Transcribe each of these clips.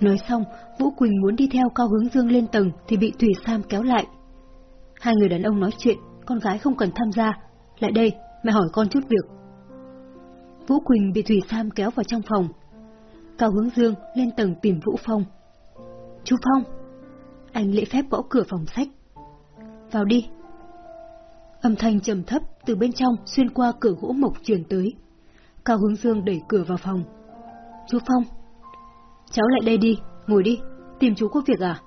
Nói xong, Vũ Quỳnh muốn đi theo Cao Hướng Dương lên tầng thì bị Thủy Sam kéo lại. Hai người đàn ông nói chuyện, con gái không cần tham gia. Lại đây, mẹ hỏi con chút việc. Vũ Quỳnh bị Thủy Sam kéo vào trong phòng. Cao Hướng Dương lên tầng tìm Vũ Phong. Chú Phong! Anh lễ phép gõ cửa phòng sách. Vào đi. Âm thanh trầm thấp từ bên trong xuyên qua cửa gỗ mộc truyền tới. Cao Hướng Dương đẩy cửa vào phòng. Chú Phong! Cháu lại đây đi, ngồi đi, tìm chú có việc à?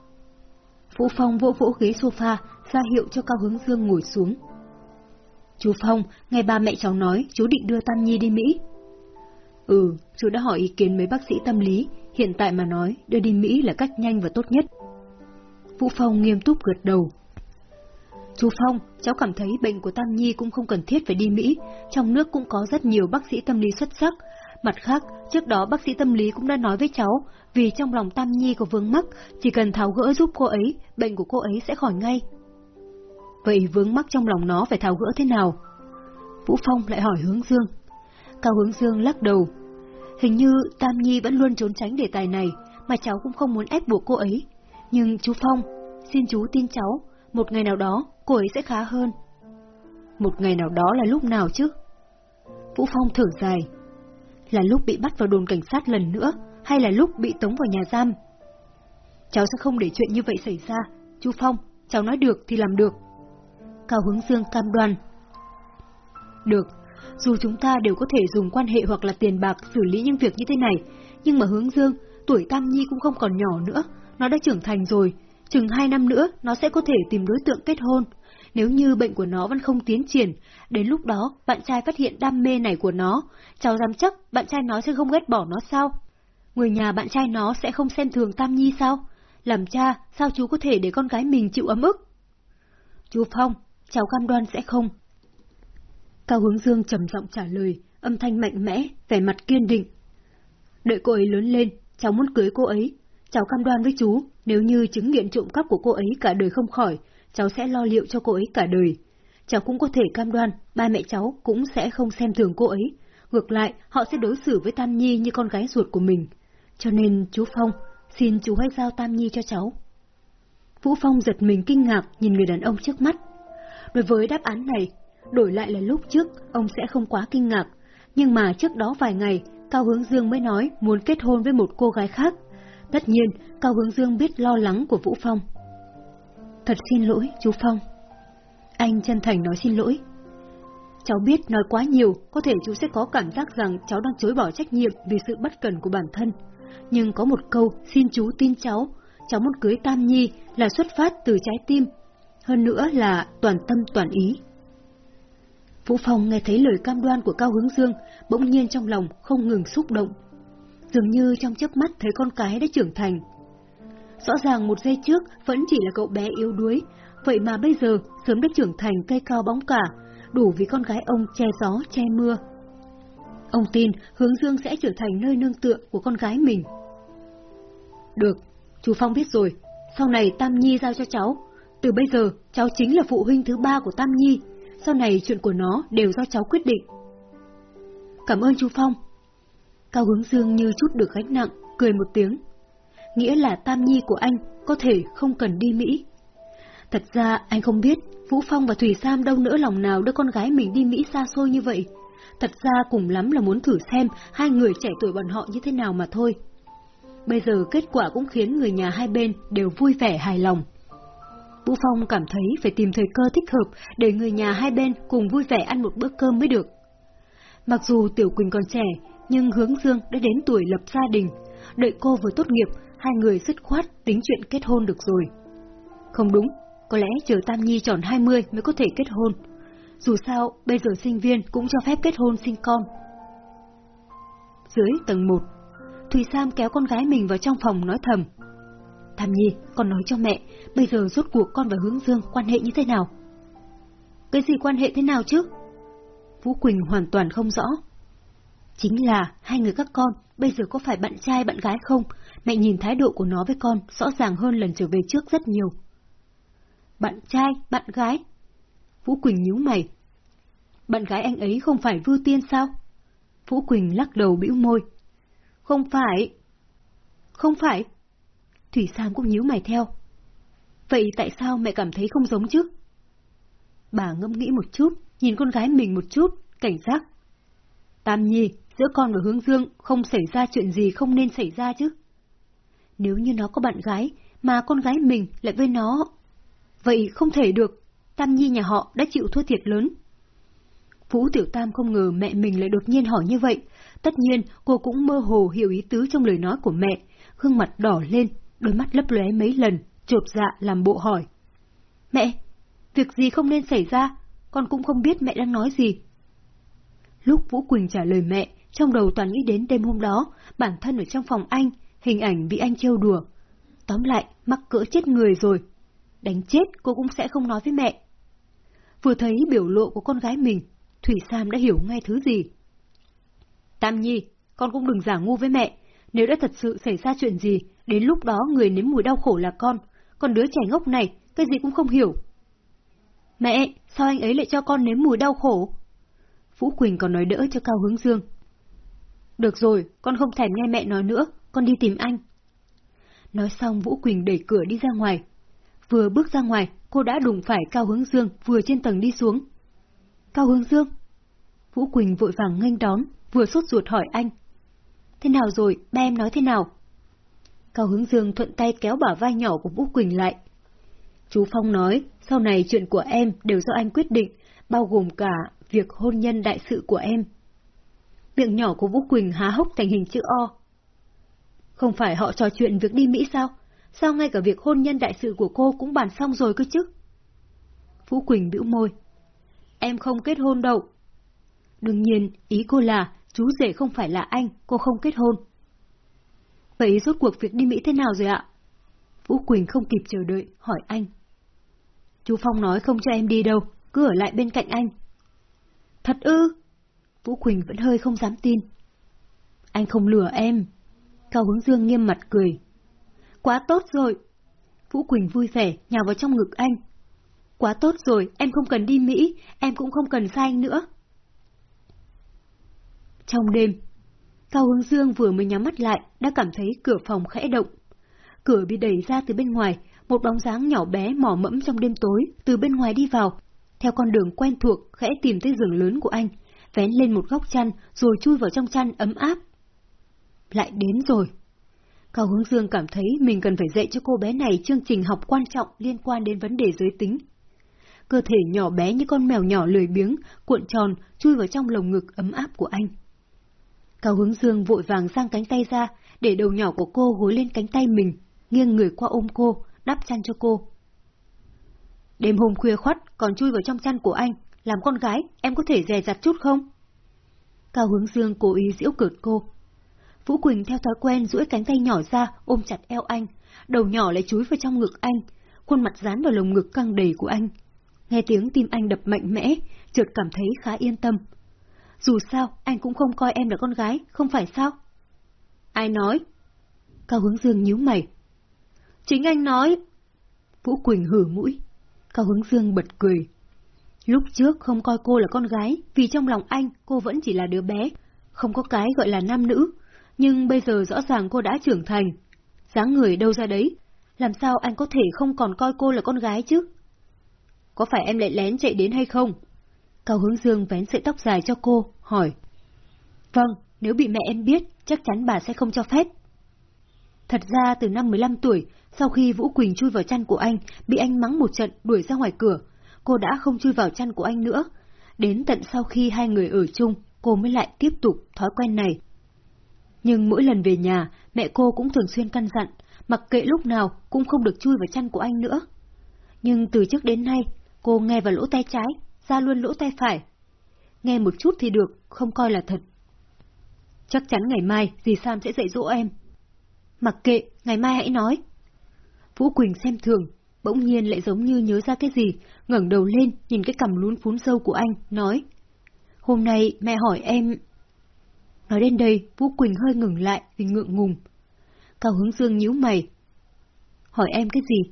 Vũ Phong vỗ vỗ ghế sofa, ra hiệu cho Cao Hướng Dương ngồi xuống. Chú Phong, nghe ba mẹ cháu nói chú định đưa Tam Nhi đi Mỹ. Ừ, chú đã hỏi ý kiến mấy bác sĩ tâm lý, hiện tại mà nói đưa đi Mỹ là cách nhanh và tốt nhất. Vũ Phong nghiêm túc gật đầu. Chú Phong, cháu cảm thấy bệnh của Tam Nhi cũng không cần thiết phải đi Mỹ, trong nước cũng có rất nhiều bác sĩ tâm lý xuất sắc. Mặt khác, trước đó bác sĩ tâm lý cũng đã nói với cháu, vì trong lòng Tam Nhi có vướng mắc, chỉ cần tháo gỡ giúp cô ấy, bệnh của cô ấy sẽ khỏi ngay. Vậy vướng mắc trong lòng nó phải tháo gỡ thế nào? Vũ Phong lại hỏi hướng dương. Cao hướng dương lắc đầu. Hình như Tam Nhi vẫn luôn trốn tránh đề tài này, mà cháu cũng không muốn ép buộc cô ấy. Nhưng chú Phong, xin chú tin cháu, một ngày nào đó cô ấy sẽ khá hơn. Một ngày nào đó là lúc nào chứ? Vũ Phong thở dài. Là lúc bị bắt vào đồn cảnh sát lần nữa, hay là lúc bị tống vào nhà giam? Cháu sẽ không để chuyện như vậy xảy ra. Chú Phong, cháu nói được thì làm được. Cao Hướng Dương cam đoan. Được, dù chúng ta đều có thể dùng quan hệ hoặc là tiền bạc xử lý những việc như thế này, nhưng mà Hướng Dương, tuổi Tam Nhi cũng không còn nhỏ nữa, nó đã trưởng thành rồi, chừng hai năm nữa nó sẽ có thể tìm đối tượng kết hôn. Nếu như bệnh của nó vẫn không tiến triển, đến lúc đó bạn trai phát hiện đam mê này của nó, cháu dám chắc bạn trai nó sẽ không ghét bỏ nó sao? Người nhà bạn trai nó sẽ không xem thường Tam Nhi sao? Làm cha, sao chú có thể để con gái mình chịu ấm ức? Chú Phong, cháu cam đoan sẽ không. Cao Hướng Dương trầm giọng trả lời, âm thanh mạnh mẽ, vẻ mặt kiên định. Đợi cô ấy lớn lên, cháu muốn cưới cô ấy. Cháu cam đoan với chú, nếu như chứng nghiện trộm cắp của cô ấy cả đời không khỏi, cháu sẽ lo liệu cho cô ấy cả đời. Cháu cũng có thể cam đoan, ba mẹ cháu cũng sẽ không xem thường cô ấy. Ngược lại, họ sẽ đối xử với Tam Nhi như con gái ruột của mình. Cho nên, chú Phong, xin chú hãy giao Tam Nhi cho cháu. Vũ Phong giật mình kinh ngạc nhìn người đàn ông trước mắt. Đối với đáp án này, đổi lại là lúc trước, ông sẽ không quá kinh ngạc. Nhưng mà trước đó vài ngày, Cao Hướng Dương mới nói muốn kết hôn với một cô gái khác. Tất nhiên, Cao Hướng Dương biết lo lắng của Vũ Phong. Thật xin lỗi, chú Phong. Anh chân thành nói xin lỗi. Cháu biết nói quá nhiều, có thể chú sẽ có cảm giác rằng cháu đang chối bỏ trách nhiệm vì sự bất cần của bản thân. Nhưng có một câu, xin chú tin cháu, cháu muốn cưới Tam Nhi là xuất phát từ trái tim, hơn nữa là toàn tâm toàn ý. Vũ Phong nghe thấy lời cam đoan của Cao Hướng Dương, bỗng nhiên trong lòng không ngừng xúc động. Dường như trong chớp mắt thấy con cái đã trưởng thành. Rõ ràng một giây trước vẫn chỉ là cậu bé yếu đuối, vậy mà bây giờ sớm đã trưởng thành cây cao bóng cả, đủ vì con gái ông che gió, che mưa. Ông tin Hướng Dương sẽ trở thành nơi nương tựa của con gái mình. Được, chú Phong biết rồi, sau này Tam Nhi giao cho cháu. Từ bây giờ, cháu chính là phụ huynh thứ ba của Tam Nhi, sau này chuyện của nó đều do cháu quyết định. Cảm ơn chú Phong. Cao Hướng Dương như chút được gánh nặng, cười một tiếng. Nghĩa là Tam Nhi của anh có thể không cần đi Mỹ. Thật ra anh không biết Vũ Phong và Thủy Sam đâu nữa lòng nào đưa con gái mình đi Mỹ xa xôi như vậy. Thật ra cùng lắm là muốn thử xem hai người trẻ tuổi bọn họ như thế nào mà thôi. Bây giờ kết quả cũng khiến người nhà hai bên đều vui vẻ hài lòng. Vũ Phong cảm thấy phải tìm thời cơ thích hợp để người nhà hai bên cùng vui vẻ ăn một bữa cơm mới được. Mặc dù Tiểu Quỳnh còn trẻ, nhưng Hướng Dương đã đến tuổi lập gia đình. Đợi cô vừa tốt nghiệp, hai người dứt khoát tính chuyện kết hôn được rồi. Không đúng, có lẽ chờ Tam Nhi tròn 20 mới có thể kết hôn. Dù sao, bây giờ sinh viên cũng cho phép kết hôn sinh con. Dưới tầng 1, Thùy Sam kéo con gái mình vào trong phòng nói thầm. Tam Nhi, con nói cho mẹ, bây giờ rốt cuộc con và Hướng Dương quan hệ như thế nào? Cái gì quan hệ thế nào chứ? Vũ Quỳnh hoàn toàn không rõ. Chính là hai người các con bây giờ có phải bạn trai bạn gái không? Mẹ nhìn thái độ của nó với con rõ ràng hơn lần trở về trước rất nhiều. Bạn trai, bạn gái? Vũ Quỳnh nhíu mày. Bạn gái anh ấy không phải Vưu Tiên sao? Vũ Quỳnh lắc đầu bĩu môi. Không phải. Không phải, Thủy Sam cũng nhíu mày theo. Vậy tại sao mẹ cảm thấy không giống chứ? Bà ngẫm nghĩ một chút, nhìn con gái mình một chút, cảnh giác. Tam Nhi, giữa con và Hướng Dương không xảy ra chuyện gì không nên xảy ra chứ. Nếu như nó có bạn gái, mà con gái mình lại với nó... Vậy không thể được, Tam Nhi nhà họ đã chịu thua thiệt lớn. Vũ Tiểu Tam không ngờ mẹ mình lại đột nhiên hỏi như vậy. Tất nhiên, cô cũng mơ hồ hiểu ý tứ trong lời nói của mẹ, gương mặt đỏ lên, đôi mắt lấp lóe mấy lần, chộp dạ làm bộ hỏi. Mẹ, việc gì không nên xảy ra, con cũng không biết mẹ đang nói gì. Lúc Vũ Quỳnh trả lời mẹ, trong đầu toàn nghĩ đến đêm hôm đó, bản thân ở trong phòng anh, hình ảnh bị anh trêu đùa. Tóm lại, mắc cỡ chết người rồi. Đánh chết cô cũng sẽ không nói với mẹ. Vừa thấy biểu lộ của con gái mình, Thủy Sam đã hiểu ngay thứ gì. Tam Nhi, con cũng đừng giả ngu với mẹ. Nếu đã thật sự xảy ra chuyện gì, đến lúc đó người nếm mùi đau khổ là con, còn đứa trẻ ngốc này, cái gì cũng không hiểu. Mẹ, sao anh ấy lại cho con nếm mùi đau khổ? Vũ Quỳnh còn nói đỡ cho Cao Hướng Dương. Được rồi, con không thèm nghe mẹ nói nữa, con đi tìm anh. Nói xong Vũ Quỳnh đẩy cửa đi ra ngoài. Vừa bước ra ngoài, cô đã đụng phải Cao Hướng Dương vừa trên tầng đi xuống. Cao Hướng Dương? Vũ Quỳnh vội vàng nghênh đón, vừa sốt ruột hỏi anh. Thế nào rồi, ba em nói thế nào? Cao Hướng Dương thuận tay kéo bả vai nhỏ của Vũ Quỳnh lại. Chú Phong nói, sau này chuyện của em đều do anh quyết định, bao gồm cả việc hôn nhân đại sự của em. Miệng nhỏ của Vũ Quỳnh há hốc thành hình chữ O. Không phải họ trò chuyện việc đi Mỹ sao? Sao ngay cả việc hôn nhân đại sự của cô cũng bàn xong rồi cơ chứ? Vũ Quỳnh bĩu môi. Em không kết hôn đâu. Đương nhiên, ý cô là chú rể không phải là anh, cô không kết hôn. Vậy rốt cuộc việc đi Mỹ thế nào rồi ạ? Vũ Quỳnh không kịp chờ đợi, hỏi anh. Chú Phong nói không cho em đi đâu, cứ ở lại bên cạnh anh. Thật ư? Vũ Quỳnh vẫn hơi không dám tin. Anh không lừa em. Cao Hướng Dương nghiêm mặt cười. Quá tốt rồi. Vũ Quỳnh vui vẻ, nhào vào trong ngực anh. Quá tốt rồi, em không cần đi Mỹ, em cũng không cần xa anh nữa. Trong đêm, Cao Hướng Dương vừa mới nhắm mắt lại, đã cảm thấy cửa phòng khẽ động. Cửa bị đẩy ra từ bên ngoài, một bóng dáng nhỏ bé mỏ mẫm trong đêm tối, từ bên ngoài đi vào, theo con đường quen thuộc, khẽ tìm tới giường lớn của anh, vén lên một góc chăn, rồi chui vào trong chăn ấm áp. Lại đến rồi. Cao Hướng Dương cảm thấy mình cần phải dạy cho cô bé này chương trình học quan trọng liên quan đến vấn đề giới tính. Cơ thể nhỏ bé như con mèo nhỏ lười biếng, cuộn tròn, chui vào trong lồng ngực ấm áp của anh. Cao Hướng Dương vội vàng giang cánh tay ra, để đầu nhỏ của cô gối lên cánh tay mình, nghiêng người qua ôm cô, đắp chăn cho cô. Đêm hôm khuya khoắt còn chui vào trong chăn của anh, làm con gái, em có thể dè dặt chút không? Cao Hướng Dương cố ý giễu cợt cô. Vũ Quỳnh theo thói quen duỗi cánh tay nhỏ ra, ôm chặt eo anh, đầu nhỏ lại chúi vào trong ngực anh, khuôn mặt dán vào lồng ngực căng đầy của anh. Nghe tiếng tim anh đập mạnh mẽ, chợt cảm thấy khá yên tâm. Dù sao, anh cũng không coi em là con gái, không phải sao? Ai nói? Cao Hướng Dương nhíu mày. Chính anh nói. Vũ Quỳnh hử mũi. Cao Hướng Dương bật cười. Lúc trước không coi cô là con gái, vì trong lòng anh cô vẫn chỉ là đứa bé, không có cái gọi là nam nữ. Nhưng bây giờ rõ ràng cô đã trưởng thành. dáng người đâu ra đấy, làm sao anh có thể không còn coi cô là con gái chứ? Có phải em lại lén chạy đến hay không? Cao Hướng Dương vén sợi tóc dài cho cô, hỏi. Vâng, nếu bị mẹ em biết, chắc chắn bà sẽ không cho phép. Thật ra từ năm 15 tuổi, sau khi Vũ Quỳnh chui vào chăn của anh, bị anh mắng một trận đuổi ra ngoài cửa, cô đã không chui vào chăn của anh nữa. Đến tận sau khi hai người ở chung, cô mới lại tiếp tục thói quen này. Nhưng mỗi lần về nhà, mẹ cô cũng thường xuyên căn dặn, mặc kệ lúc nào cũng không được chui vào chăn của anh nữa. Nhưng từ trước đến nay, cô nghe vào lỗ tay trái, ra luôn lỗ tay phải. Nghe một chút thì được, không coi là thật. Chắc chắn ngày mai dì Sam sẽ dạy dỗ em. Mặc kệ, ngày mai hãy nói. Vũ Quỳnh xem thường, bỗng nhiên lại giống như nhớ ra cái gì, ngẩng đầu lên nhìn cái cằm lún phún sâu của anh, nói. Hôm nay mẹ hỏi em... Nói đến đây, Vũ Quỳnh hơi ngừng lại vì ngượng ngùng. Cao hướng dương nhíu mày. Hỏi em cái gì?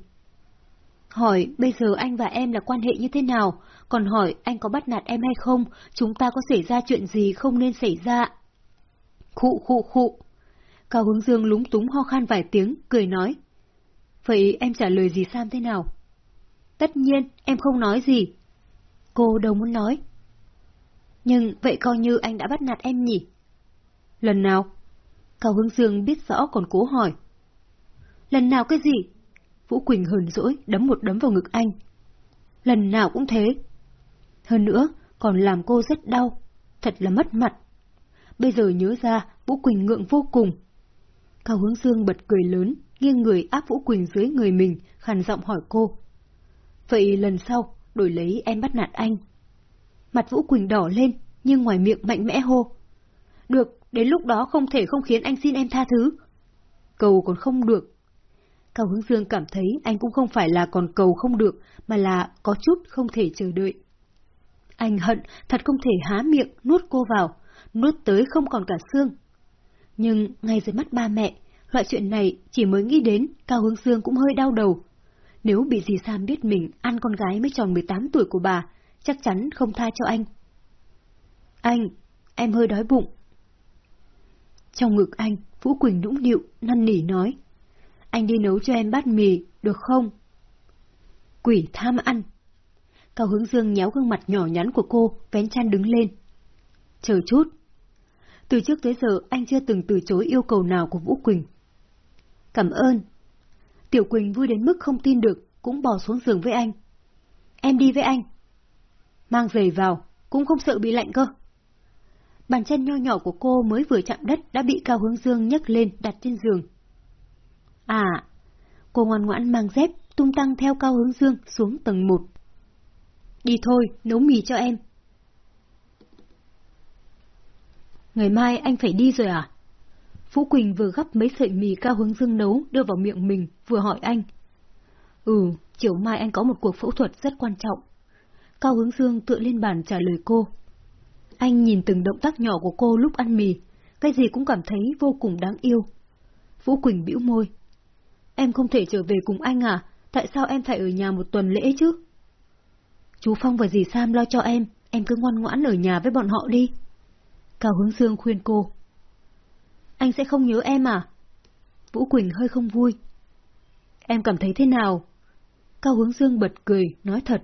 Hỏi bây giờ anh và em là quan hệ như thế nào, còn hỏi anh có bắt nạt em hay không, chúng ta có xảy ra chuyện gì không nên xảy ra. Khụ khụ khụ. Cao hướng dương lúng túng ho khan vài tiếng, cười nói. Vậy em trả lời gì Sam thế nào? Tất nhiên, em không nói gì. Cô đâu muốn nói. Nhưng vậy coi như anh đã bắt nạt em nhỉ? Lần nào? Cao Hướng Dương biết rõ còn cố hỏi. Lần nào cái gì? Vũ Quỳnh hờn dỗi đấm một đấm vào ngực anh. Lần nào cũng thế. Hơn nữa, còn làm cô rất đau. Thật là mất mặt. Bây giờ nhớ ra, Vũ Quỳnh ngượng vô cùng. Cao Hướng Dương bật cười lớn, nghiêng người áp Vũ Quỳnh dưới người mình, khàn giọng hỏi cô. Vậy lần sau, đổi lấy em bắt nạt anh. Mặt Vũ Quỳnh đỏ lên, nhưng ngoài miệng mạnh mẽ hô. Được, đến lúc đó không thể không khiến anh xin em tha thứ. Cầu còn không được. Cao Hướng Dương cảm thấy anh cũng không phải là còn cầu không được, mà là có chút không thể chờ đợi. Anh hận, thật không thể há miệng, nuốt cô vào, nuốt tới không còn cả xương. Nhưng ngay dưới mắt ba mẹ, loại chuyện này chỉ mới nghĩ đến, Cao Hướng Dương cũng hơi đau đầu. Nếu bị dì Sam biết mình ăn con gái mới tròn 18 tuổi của bà, chắc chắn không tha cho anh. Anh, em hơi đói bụng. Trong ngực anh, Vũ Quỳnh nũng nịu, năn nỉ nói. Anh đi nấu cho em bát mì, được không? Quỷ tham ăn. Cao hướng dương nhéo gương mặt nhỏ nhắn của cô, vén chăn đứng lên. Chờ chút. Từ trước tới giờ anh chưa từng từ chối yêu cầu nào của Vũ Quỳnh. Cảm ơn. Tiểu Quỳnh vui đến mức không tin được, cũng bò xuống giường với anh. Em đi với anh. Mang giày vào, cũng không sợ bị lạnh cơ. Bàn chân nho nhỏ của cô mới vừa chạm đất đã bị Cao Hướng Dương nhấc lên đặt trên giường. À, cô ngoan ngoãn mang dép, tung tăng theo Cao Hướng Dương xuống tầng 1. Đi thôi, nấu mì cho em. Ngày mai anh phải đi rồi à? Phú Quỳnh vừa gắp mấy sợi mì Cao Hướng Dương nấu đưa vào miệng mình, vừa hỏi anh. Ừ, chiều mai anh có một cuộc phẫu thuật rất quan trọng. Cao Hướng Dương tựa lên bàn trả lời cô. Anh nhìn từng động tác nhỏ của cô lúc ăn mì, cái gì cũng cảm thấy vô cùng đáng yêu. Vũ Quỳnh bĩu môi. Em không thể trở về cùng anh à? Tại sao em phải ở nhà một tuần lễ chứ? Chú Phong và dì Sam lo cho em, em cứ ngoan ngoãn ở nhà với bọn họ đi. Cao Hướng Dương khuyên cô. Anh sẽ không nhớ em à? Vũ Quỳnh hơi không vui. Em cảm thấy thế nào? Cao Hướng Dương bật cười, nói thật.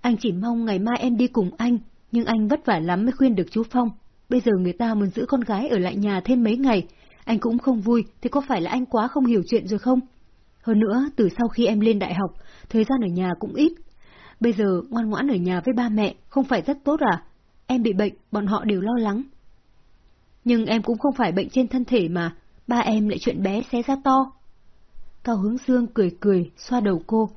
Anh chỉ mong ngày mai em đi cùng anh, nhưng anh vất vả lắm mới khuyên được chú Phong. Bây giờ người ta muốn giữ con gái ở lại nhà thêm mấy ngày, anh cũng không vui, thì có phải là anh quá không hiểu chuyện rồi không? Hơn nữa, từ sau khi em lên đại học, thời gian ở nhà cũng ít. Bây giờ ngoan ngoãn ở nhà với ba mẹ, không phải rất tốt à? Em bị bệnh, bọn họ đều lo lắng. Nhưng em cũng không phải bệnh trên thân thể mà, ba em lại chuyện bé xé ra to. Cao Hướng Dương cười cười, xoa đầu cô.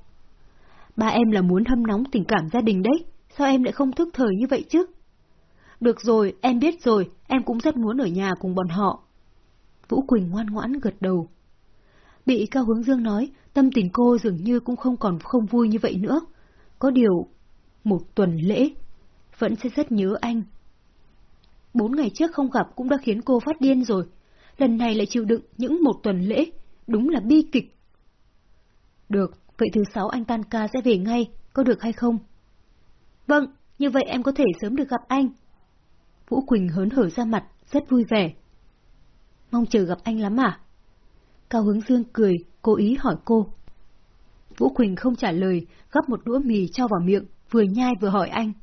Ba em là muốn hâm nóng tình cảm gia đình đấy, sao em lại không thức thời như vậy chứ? Được rồi, em biết rồi, em cũng rất muốn ở nhà cùng bọn họ. Vũ Quỳnh ngoan ngoãn gật đầu. Bị Cao Hướng Dương nói, tâm tình cô dường như cũng không còn không vui như vậy nữa. Có điều, một tuần lễ, vẫn sẽ rất nhớ anh. Bốn ngày trước không gặp cũng đã khiến cô phát điên rồi. Lần này lại chịu đựng những một tuần lễ, đúng là bi kịch. Được, vậy thứ sáu anh tan ca sẽ về ngay, có được hay không? Vâng, như vậy em có thể sớm được gặp anh. Vũ Quỳnh hớn hở ra mặt, rất vui vẻ. Mong chờ gặp anh lắm à? Cao Hướng Dương cười, cố ý hỏi cô. Vũ Quỳnh không trả lời, gắp một đũa mì cho vào miệng, vừa nhai vừa hỏi anh.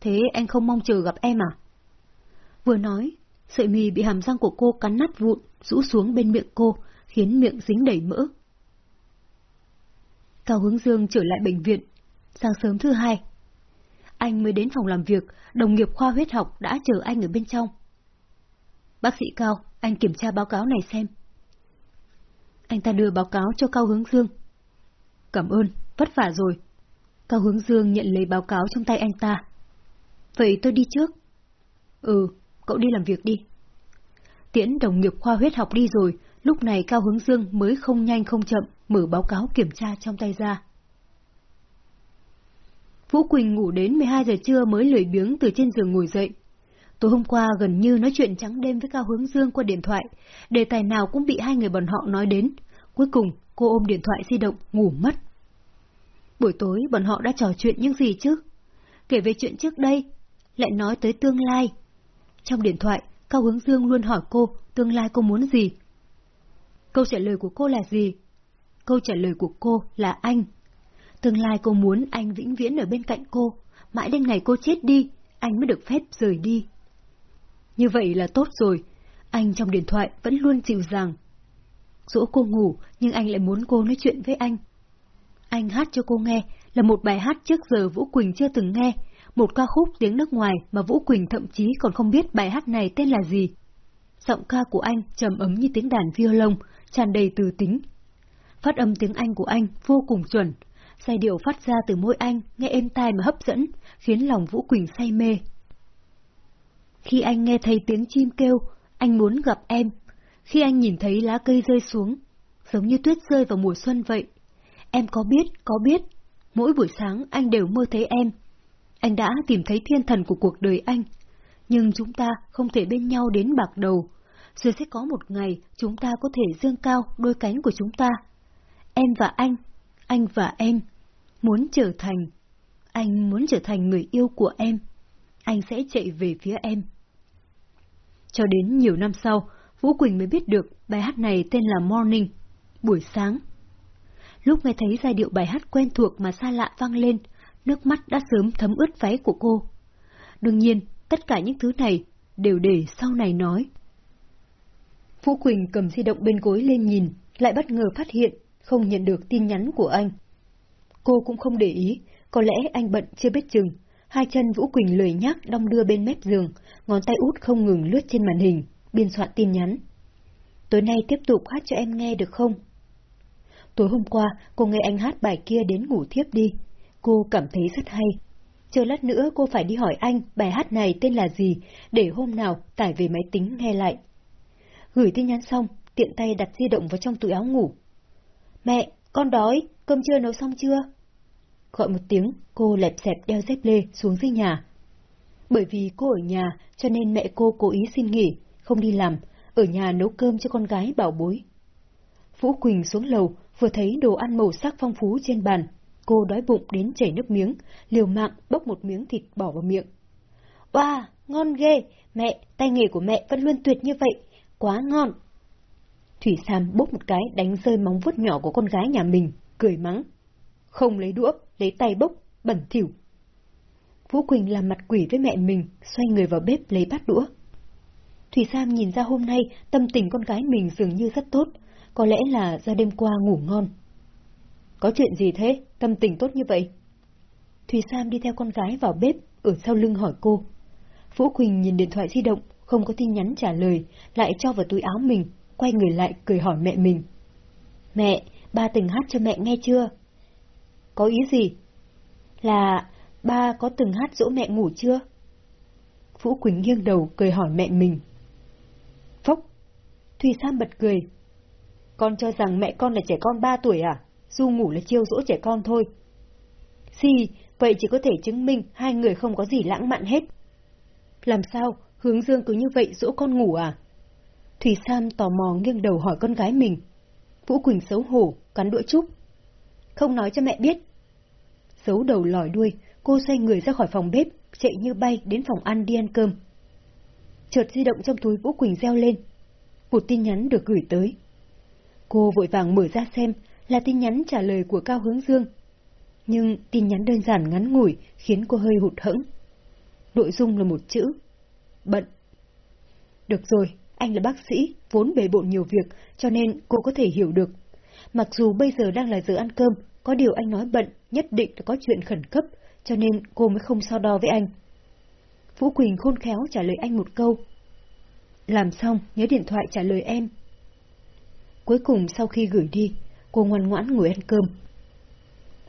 Thế anh không mong chờ gặp em à? Vừa nói, sợi mì bị hàm răng của cô cắn nát vụn, rũ xuống bên miệng cô, khiến miệng dính đầy mỡ. Cao Hướng Dương trở lại bệnh viện. Sáng sớm thứ hai, anh mới đến phòng làm việc, đồng nghiệp khoa huyết học đã chờ anh ở bên trong. Bác sĩ Cao, anh kiểm tra báo cáo này xem. Anh ta đưa báo cáo cho Cao Hướng Dương. Cảm ơn, vất vả rồi. Cao Hướng Dương nhận lấy báo cáo trong tay anh ta. Vậy tôi đi trước. Ừ, cậu đi làm việc đi. Tiễn đồng nghiệp khoa huyết học đi rồi, lúc này Cao Hướng Dương mới không nhanh không chậm mở báo cáo kiểm tra trong tay ra. Vũ Quỳnh ngủ đến 12 giờ trưa mới lười biếng từ trên giường ngồi dậy. Tối hôm qua gần như nói chuyện trắng đêm với Cao Hướng Dương qua điện thoại, đề tài nào cũng bị hai người bọn họ nói đến. Cuối cùng, cô ôm điện thoại di động ngủ mất. Buổi tối bọn họ đã trò chuyện những gì chứ? Kể về chuyện trước đây, lại nói tới tương lai. Trong điện thoại, Cao Hướng Dương luôn hỏi cô tương lai cô muốn gì. Câu trả lời của cô là gì? câu trả lời của cô là anh. Tương lai cô muốn anh vĩnh viễn ở bên cạnh cô, mãi đến ngày cô chết đi, anh mới được phép rời đi. Như vậy là tốt rồi, anh trong điện thoại vẫn luôn dịu dàng. Dỗ cô ngủ, nhưng anh lại muốn cô nói chuyện với anh. Anh hát cho cô nghe là một bài hát trước giờ Vũ Quỳnh chưa từng nghe, một ca khúc tiếng nước ngoài mà Vũ Quỳnh thậm chí còn không biết bài hát này tên là gì. Giọng ca của anh trầm ấm như tiếng đàn violon, tràn đầy từ tính. Phát âm tiếng Anh của anh vô cùng chuẩn, giai điệu phát ra từ môi anh nghe êm tai mà hấp dẫn, khiến lòng Vũ Quỳnh say mê. Khi anh nghe thấy tiếng chim kêu, anh muốn gặp em. Khi anh nhìn thấy lá cây rơi xuống, giống như tuyết rơi vào mùa xuân vậy. Em có biết, có biết, mỗi buổi sáng anh đều mơ thấy em. Anh đã tìm thấy thiên thần của cuộc đời anh. Nhưng chúng ta không thể bên nhau đến bạc đầu. Rồi sẽ có một ngày chúng ta có thể dương cao đôi cánh của chúng ta. Em và anh, anh và em, muốn trở thành. Anh muốn trở thành người yêu của em. Anh sẽ chạy về phía em. Cho đến nhiều năm sau, Vũ Quỳnh mới biết được bài hát này tên là Morning, buổi sáng. Lúc nghe thấy giai điệu bài hát quen thuộc mà xa lạ vang lên, nước mắt đã sớm thấm ướt váy của cô. Đương nhiên, tất cả những thứ này đều để sau này nói. Vũ Quỳnh cầm di động bên gối lên nhìn, lại bất ngờ phát hiện không nhận được tin nhắn của anh. Cô cũng không để ý, có lẽ anh bận chưa biết chừng. Hai chân Vũ Quỳnh lười nhác đong đưa bên mép giường, ngón tay út không ngừng lướt trên màn hình, biên soạn tin nhắn. Tối nay tiếp tục hát cho em nghe được không? Tối hôm qua, cô nghe anh hát bài kia đến ngủ thiếp đi. Cô cảm thấy rất hay. Chờ lát nữa cô phải đi hỏi anh bài hát này tên là gì, để hôm nào tải về máy tính nghe lại. Gửi tin nhắn xong, tiện tay đặt di động vào trong túi áo ngủ. Mẹ, con đói, cơm trưa nấu xong chưa? Gọi một tiếng, cô lẹp xẹp đeo dép lê xuống dưới nhà. Bởi vì cô ở nhà, cho nên mẹ cô cố ý xin nghỉ, không đi làm, ở nhà nấu cơm cho con gái bảo bối. Vũ Quỳnh xuống lầu, vừa thấy đồ ăn màu sắc phong phú trên bàn. Cô đói bụng đến chảy nước miếng, liều mạng bốc một miếng thịt bỏ vào miệng. Wow, ngon ghê! Mẹ, tay nghề của mẹ vẫn luôn tuyệt như vậy, quá ngon! Thủy Sam bốc một cái đánh rơi móng vuốt nhỏ của con gái nhà mình, cười mắng. Không lấy đũa, lấy tay bốc, bẩn thỉu. Vũ Quỳnh làm mặt quỷ với mẹ mình, xoay người vào bếp lấy bát đũa. Thủy Sam nhìn ra hôm nay tâm tình con gái mình dường như rất tốt, có lẽ là do đêm qua ngủ ngon. Có chuyện gì thế, tâm tình tốt như vậy? Thủy Sam đi theo con gái vào bếp, ở sau lưng hỏi cô. Vũ Quỳnh nhìn điện thoại di động, không có tin nhắn trả lời, lại cho vào túi áo mình, quay người lại cười hỏi mẹ mình. Mẹ, ba từng hát cho mẹ nghe chưa? Có ý gì? Là ba có từng hát dỗ mẹ ngủ chưa? Vũ Quỳnh nghiêng đầu cười hỏi mẹ mình. Phốc! Thùy Sam bật cười. Con cho rằng mẹ con là trẻ con ba tuổi à? Du ngủ là chiêu dỗ trẻ con thôi. Xì, vậy chỉ có thể chứng minh hai người không có gì lãng mạn hết. Làm sao, hướng dương cứ như vậy dỗ con ngủ à? Thủy Sam tò mò nghiêng đầu hỏi con gái mình. Vũ Quỳnh xấu hổ, cắn đũa trúc. Không nói cho mẹ biết. Giấu đầu lòi đuôi, cô xoay người ra khỏi phòng bếp, chạy như bay đến phòng ăn đi ăn cơm. Chợt di động trong túi Vũ Quỳnh reo lên. Một tin nhắn được gửi tới. Cô vội vàng mở ra xem, là tin nhắn trả lời của Cao Hướng Dương. Nhưng tin nhắn đơn giản ngắn ngủi khiến cô hơi hụt hẫng. Nội dung là một chữ. Bận. Được rồi, anh là bác sĩ, vốn bề bộn nhiều việc, cho nên cô có thể hiểu được. Mặc dù bây giờ đang là giờ ăn cơm, có điều anh nói bận, nhất định là có chuyện khẩn cấp, cho nên cô mới không so đo với anh. Vũ Quỳnh khôn khéo trả lời anh một câu. Làm xong, nhớ điện thoại trả lời em. Cuối cùng sau khi gửi đi, cô ngoan ngoãn ngồi ăn cơm.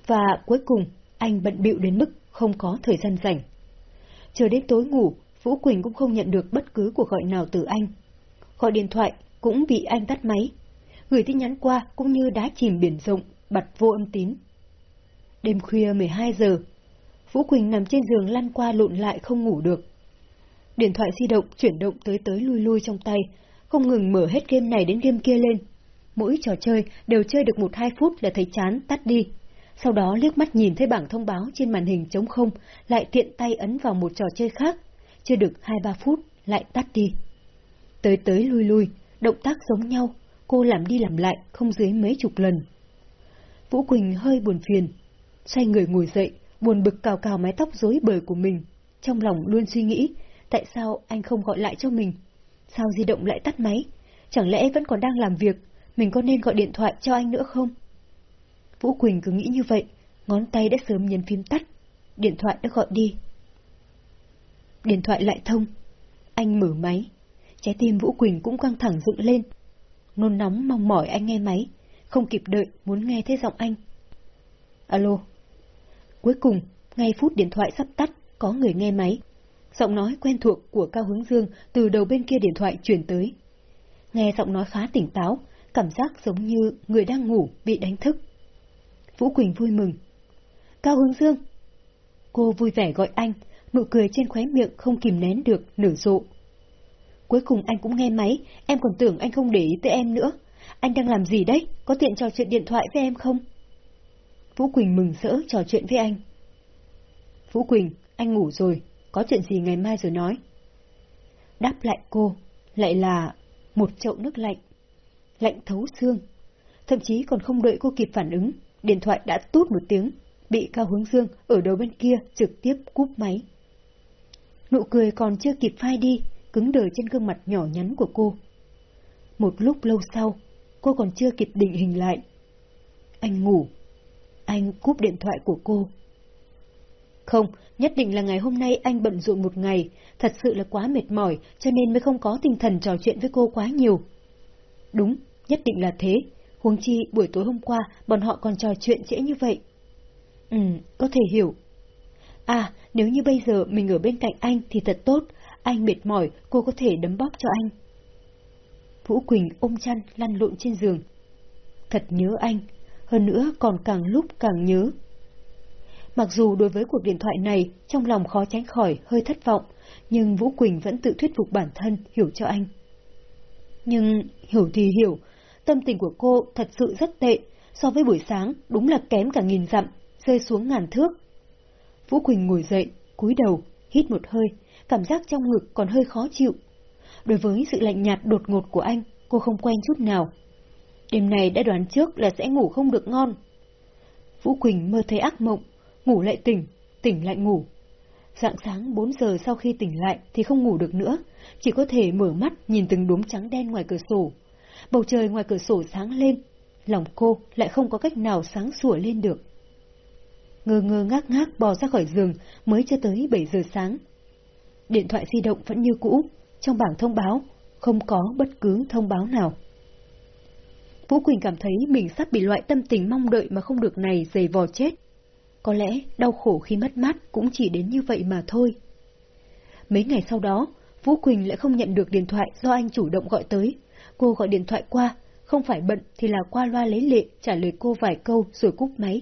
Và cuối cùng, anh bận bịu đến mức không có thời gian rảnh. Chờ đến tối ngủ, Vũ Quỳnh cũng không nhận được bất cứ cuộc gọi nào từ anh. Gọi điện thoại cũng bị anh tắt máy. Gửi tin nhắn qua cũng như đá chìm biển rộng, bật vô âm tín. Đêm khuya 12 giờ, Vũ Quỳnh nằm trên giường lăn qua lộn lại không ngủ được. Điện thoại di động chuyển động tới tới lui lui trong tay, không ngừng mở hết game này đến game kia lên mỗi trò chơi đều chơi được một hai phút là thấy chán, tắt đi. Sau đó liếc mắt nhìn thấy bảng thông báo trên màn hình trống không, lại tiện tay ấn vào một trò chơi khác. Chưa được hai ba phút, lại tắt đi. Tới tới lui lui, động tác giống nhau, cô làm đi làm lại không dưới mấy chục lần. Vũ Quỳnh hơi buồn phiền, xoay người ngồi dậy, buồn bực cào cào mái tóc rối bời của mình. Trong lòng luôn suy nghĩ, tại sao anh không gọi lại cho mình? Sao di động lại tắt máy? Chẳng lẽ vẫn còn đang làm việc, mình có nên gọi điện thoại cho anh nữa không? Vũ Quỳnh cứ nghĩ như vậy, ngón tay đã sớm nhấn phím tắt, điện thoại đã gọi đi. Điện thoại lại thông, anh mở máy, trái tim Vũ Quỳnh cũng căng thẳng dựng lên. Nôn nóng mong mỏi anh nghe máy, không kịp đợi muốn nghe thấy giọng anh. Alo. Cuối cùng, ngay phút điện thoại sắp tắt, có người nghe máy. Giọng nói quen thuộc của Cao Hướng Dương từ đầu bên kia điện thoại chuyển tới. Nghe giọng nói khá tỉnh táo, cảm giác giống như người đang ngủ bị đánh thức. Vũ Quỳnh vui mừng. Cao Hướng Dương! Cô vui vẻ gọi anh, nụ cười trên khóe miệng không kìm nén được, nở rộ. Cuối cùng anh cũng nghe máy, em còn tưởng anh không để ý tới em nữa. Anh đang làm gì đấy? Có tiện trò chuyện điện thoại với em không? Vũ Quỳnh mừng rỡ trò chuyện với anh. Vũ Quỳnh, anh ngủ rồi, có chuyện gì ngày mai rồi nói. Đáp lại cô, lại là một chậu nước lạnh. Lạnh thấu xương. Thậm chí còn không đợi cô kịp phản ứng, điện thoại đã tút một tiếng, bị Cao Hướng Dương ở đầu bên kia trực tiếp cúp máy. Nụ cười còn chưa kịp phai đi, cứng đờ trên gương mặt nhỏ nhắn của cô. Một lúc lâu sau, cô còn chưa kịp định hình lại. Anh ngủ. Anh cúp điện thoại của cô. Không, nhất định là ngày hôm nay anh bận rộn một ngày, thật sự là quá mệt mỏi, cho nên mới không có tinh thần trò chuyện với cô quá nhiều. Đúng, nhất định là thế, huống chi buổi tối hôm qua bọn họ còn trò chuyện trễ như vậy. Ừ, có thể hiểu. À, nếu như bây giờ mình ở bên cạnh anh thì thật tốt, anh mệt mỏi, cô có thể đấm bóp cho anh. Vũ Quỳnh ôm chăn lăn lộn trên giường. Thật nhớ anh, hơn nữa còn càng lúc càng nhớ. Mặc dù đối với cuộc điện thoại này, trong lòng khó tránh khỏi hơi thất vọng, nhưng Vũ Quỳnh vẫn tự thuyết phục bản thân hiểu cho anh. Nhưng hiểu thì hiểu, tâm tình của cô thật sự rất tệ, so với buổi sáng đúng là kém cả nghìn dặm, rơi xuống ngàn thước. Vũ Quỳnh ngồi dậy, cúi đầu, hít một hơi, cảm giác trong ngực còn hơi khó chịu. Đối với sự lạnh nhạt đột ngột của anh, cô không quen chút nào. Đêm này đã đoán trước là sẽ ngủ không được ngon. Vũ Quỳnh mơ thấy ác mộng, ngủ lại tỉnh, tỉnh lại ngủ. Dạng sáng 4 giờ sau khi tỉnh lại thì không ngủ được nữa, chỉ có thể mở mắt nhìn từng đốm trắng đen ngoài cửa sổ. Bầu trời ngoài cửa sổ sáng lên, lòng cô lại không có cách nào sáng sủa lên được. Ngơ ngơ ngác ngác bò ra khỏi giường mới cho tới 7 giờ sáng. Điện thoại di động vẫn như cũ, trong bảng thông báo, không có bất cứ thông báo nào. Vũ Quỳnh cảm thấy mình sắp bị loại tâm tình mong đợi mà không được này dày vò chết. Có lẽ đau khổ khi mất mát cũng chỉ đến như vậy mà thôi. Mấy ngày sau đó, Vũ Quỳnh lại không nhận được điện thoại do anh chủ động gọi tới. Cô gọi điện thoại qua, không phải bận thì là qua loa lấy lệ trả lời cô vài câu rồi cúp máy.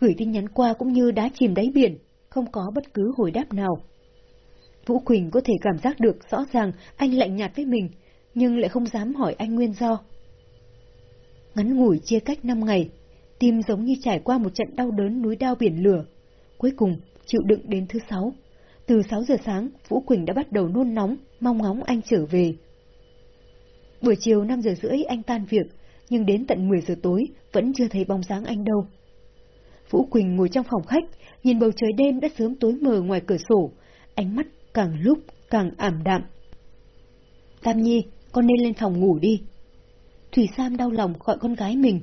Gửi tin nhắn qua cũng như đá chìm đáy biển, không có bất cứ hồi đáp nào. Vũ Quỳnh có thể cảm giác được rõ ràng anh lạnh nhạt với mình, nhưng lại không dám hỏi anh nguyên do. Ngắn ngủi chia cách năm ngày, tim giống như trải qua một trận đau đớn núi đao biển lửa. Cuối cùng, chịu đựng đến thứ sáu. Từ 6 giờ sáng, Vũ Quỳnh đã bắt đầu nôn nóng, mong ngóng anh trở về. Buổi chiều 5 giờ rưỡi anh tan việc, nhưng đến tận 10 giờ tối vẫn chưa thấy bóng dáng anh đâu. Vũ Quỳnh ngồi trong phòng khách, nhìn bầu trời đêm đã sớm tối mờ ngoài cửa sổ, ánh mắt càng lúc càng ảm đạm. Tam Nhi, con nên lên phòng ngủ đi. Thủy Sam đau lòng gọi con gái mình.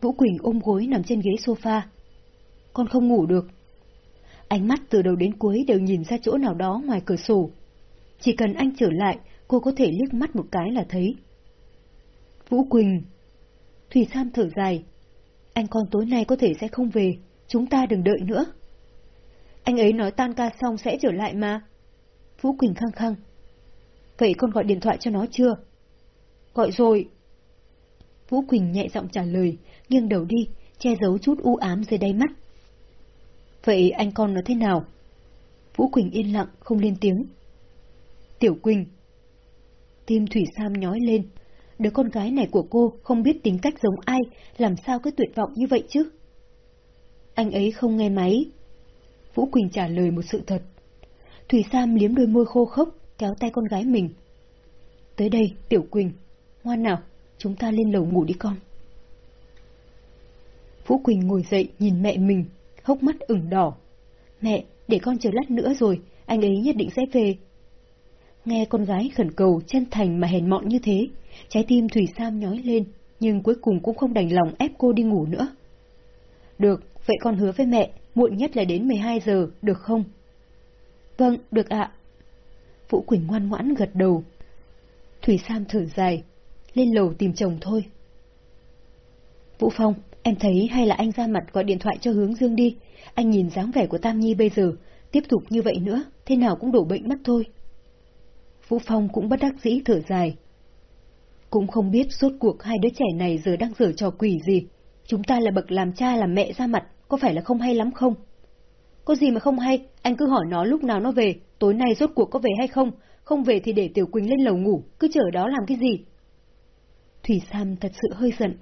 Vũ Quỳnh ôm gối nằm trên ghế sofa. Con không ngủ được. Ánh mắt từ đầu đến cuối đều nhìn ra chỗ nào đó ngoài cửa sổ. Chỉ cần anh trở lại, cô có thể liếc mắt một cái là thấy. Vũ Quỳnh. Thủy Sam thở dài. Anh con tối nay có thể sẽ không về, chúng ta đừng đợi nữa. Anh ấy nói tan ca xong sẽ trở lại mà. Vũ Quỳnh khăng khăng. Vậy con gọi điện thoại cho nó chưa? Gọi rồi. Vũ Quỳnh nhẹ giọng trả lời, nghiêng đầu đi, che giấu chút u ám dưới đáy mắt. Vậy anh con nó thế nào? Vũ Quỳnh yên lặng, không lên tiếng. Tiểu Quỳnh. Tim Thủy Sam nhói lên. Đứa con gái này của cô không biết tính cách giống ai, làm sao cứ tuyệt vọng như vậy chứ? Anh ấy không nghe máy. Vũ Quỳnh trả lời một sự thật. Thủy Sam liếm đôi môi khô khốc, kéo tay con gái mình. Tới đây, Tiểu Quỳnh. Ngoan nào, chúng ta lên lầu ngủ đi con. Vũ Quỳnh ngồi dậy nhìn mẹ mình, hốc mắt ửng đỏ. Mẹ, để con chờ lát nữa rồi, anh ấy nhất định sẽ về. Nghe con gái khẩn cầu chân thành mà hèn mọn như thế, trái tim Thủy Sam nhói lên, nhưng cuối cùng cũng không đành lòng ép cô đi ngủ nữa. Được, vậy con hứa với mẹ, muộn nhất là đến 12 giờ, được không? Vâng, được ạ. Vũ Quỳnh ngoan ngoãn gật đầu. Thủy Sam thở dài, lên lầu tìm chồng thôi. Vũ Phong, em thấy hay là anh ra mặt gọi điện thoại cho hướng dương đi. Anh nhìn dáng vẻ của Tam Nhi bây giờ, tiếp tục như vậy nữa, thế nào cũng đổ bệnh mất thôi. Vũ Phong cũng bất đắc dĩ thở dài. Cũng không biết suốt cuộc hai đứa trẻ này giờ đang dở trò quỷ gì. Chúng ta là bậc làm cha làm mẹ ra mặt, có phải là không hay lắm không? Có gì mà không hay, anh cứ hỏi nó lúc nào nó về, tối nay rốt cuộc có về hay không, không về thì để Tiểu Quỳnh lên lầu ngủ, cứ chờ đó làm cái gì? Thủy Sam thật sự hơi giận.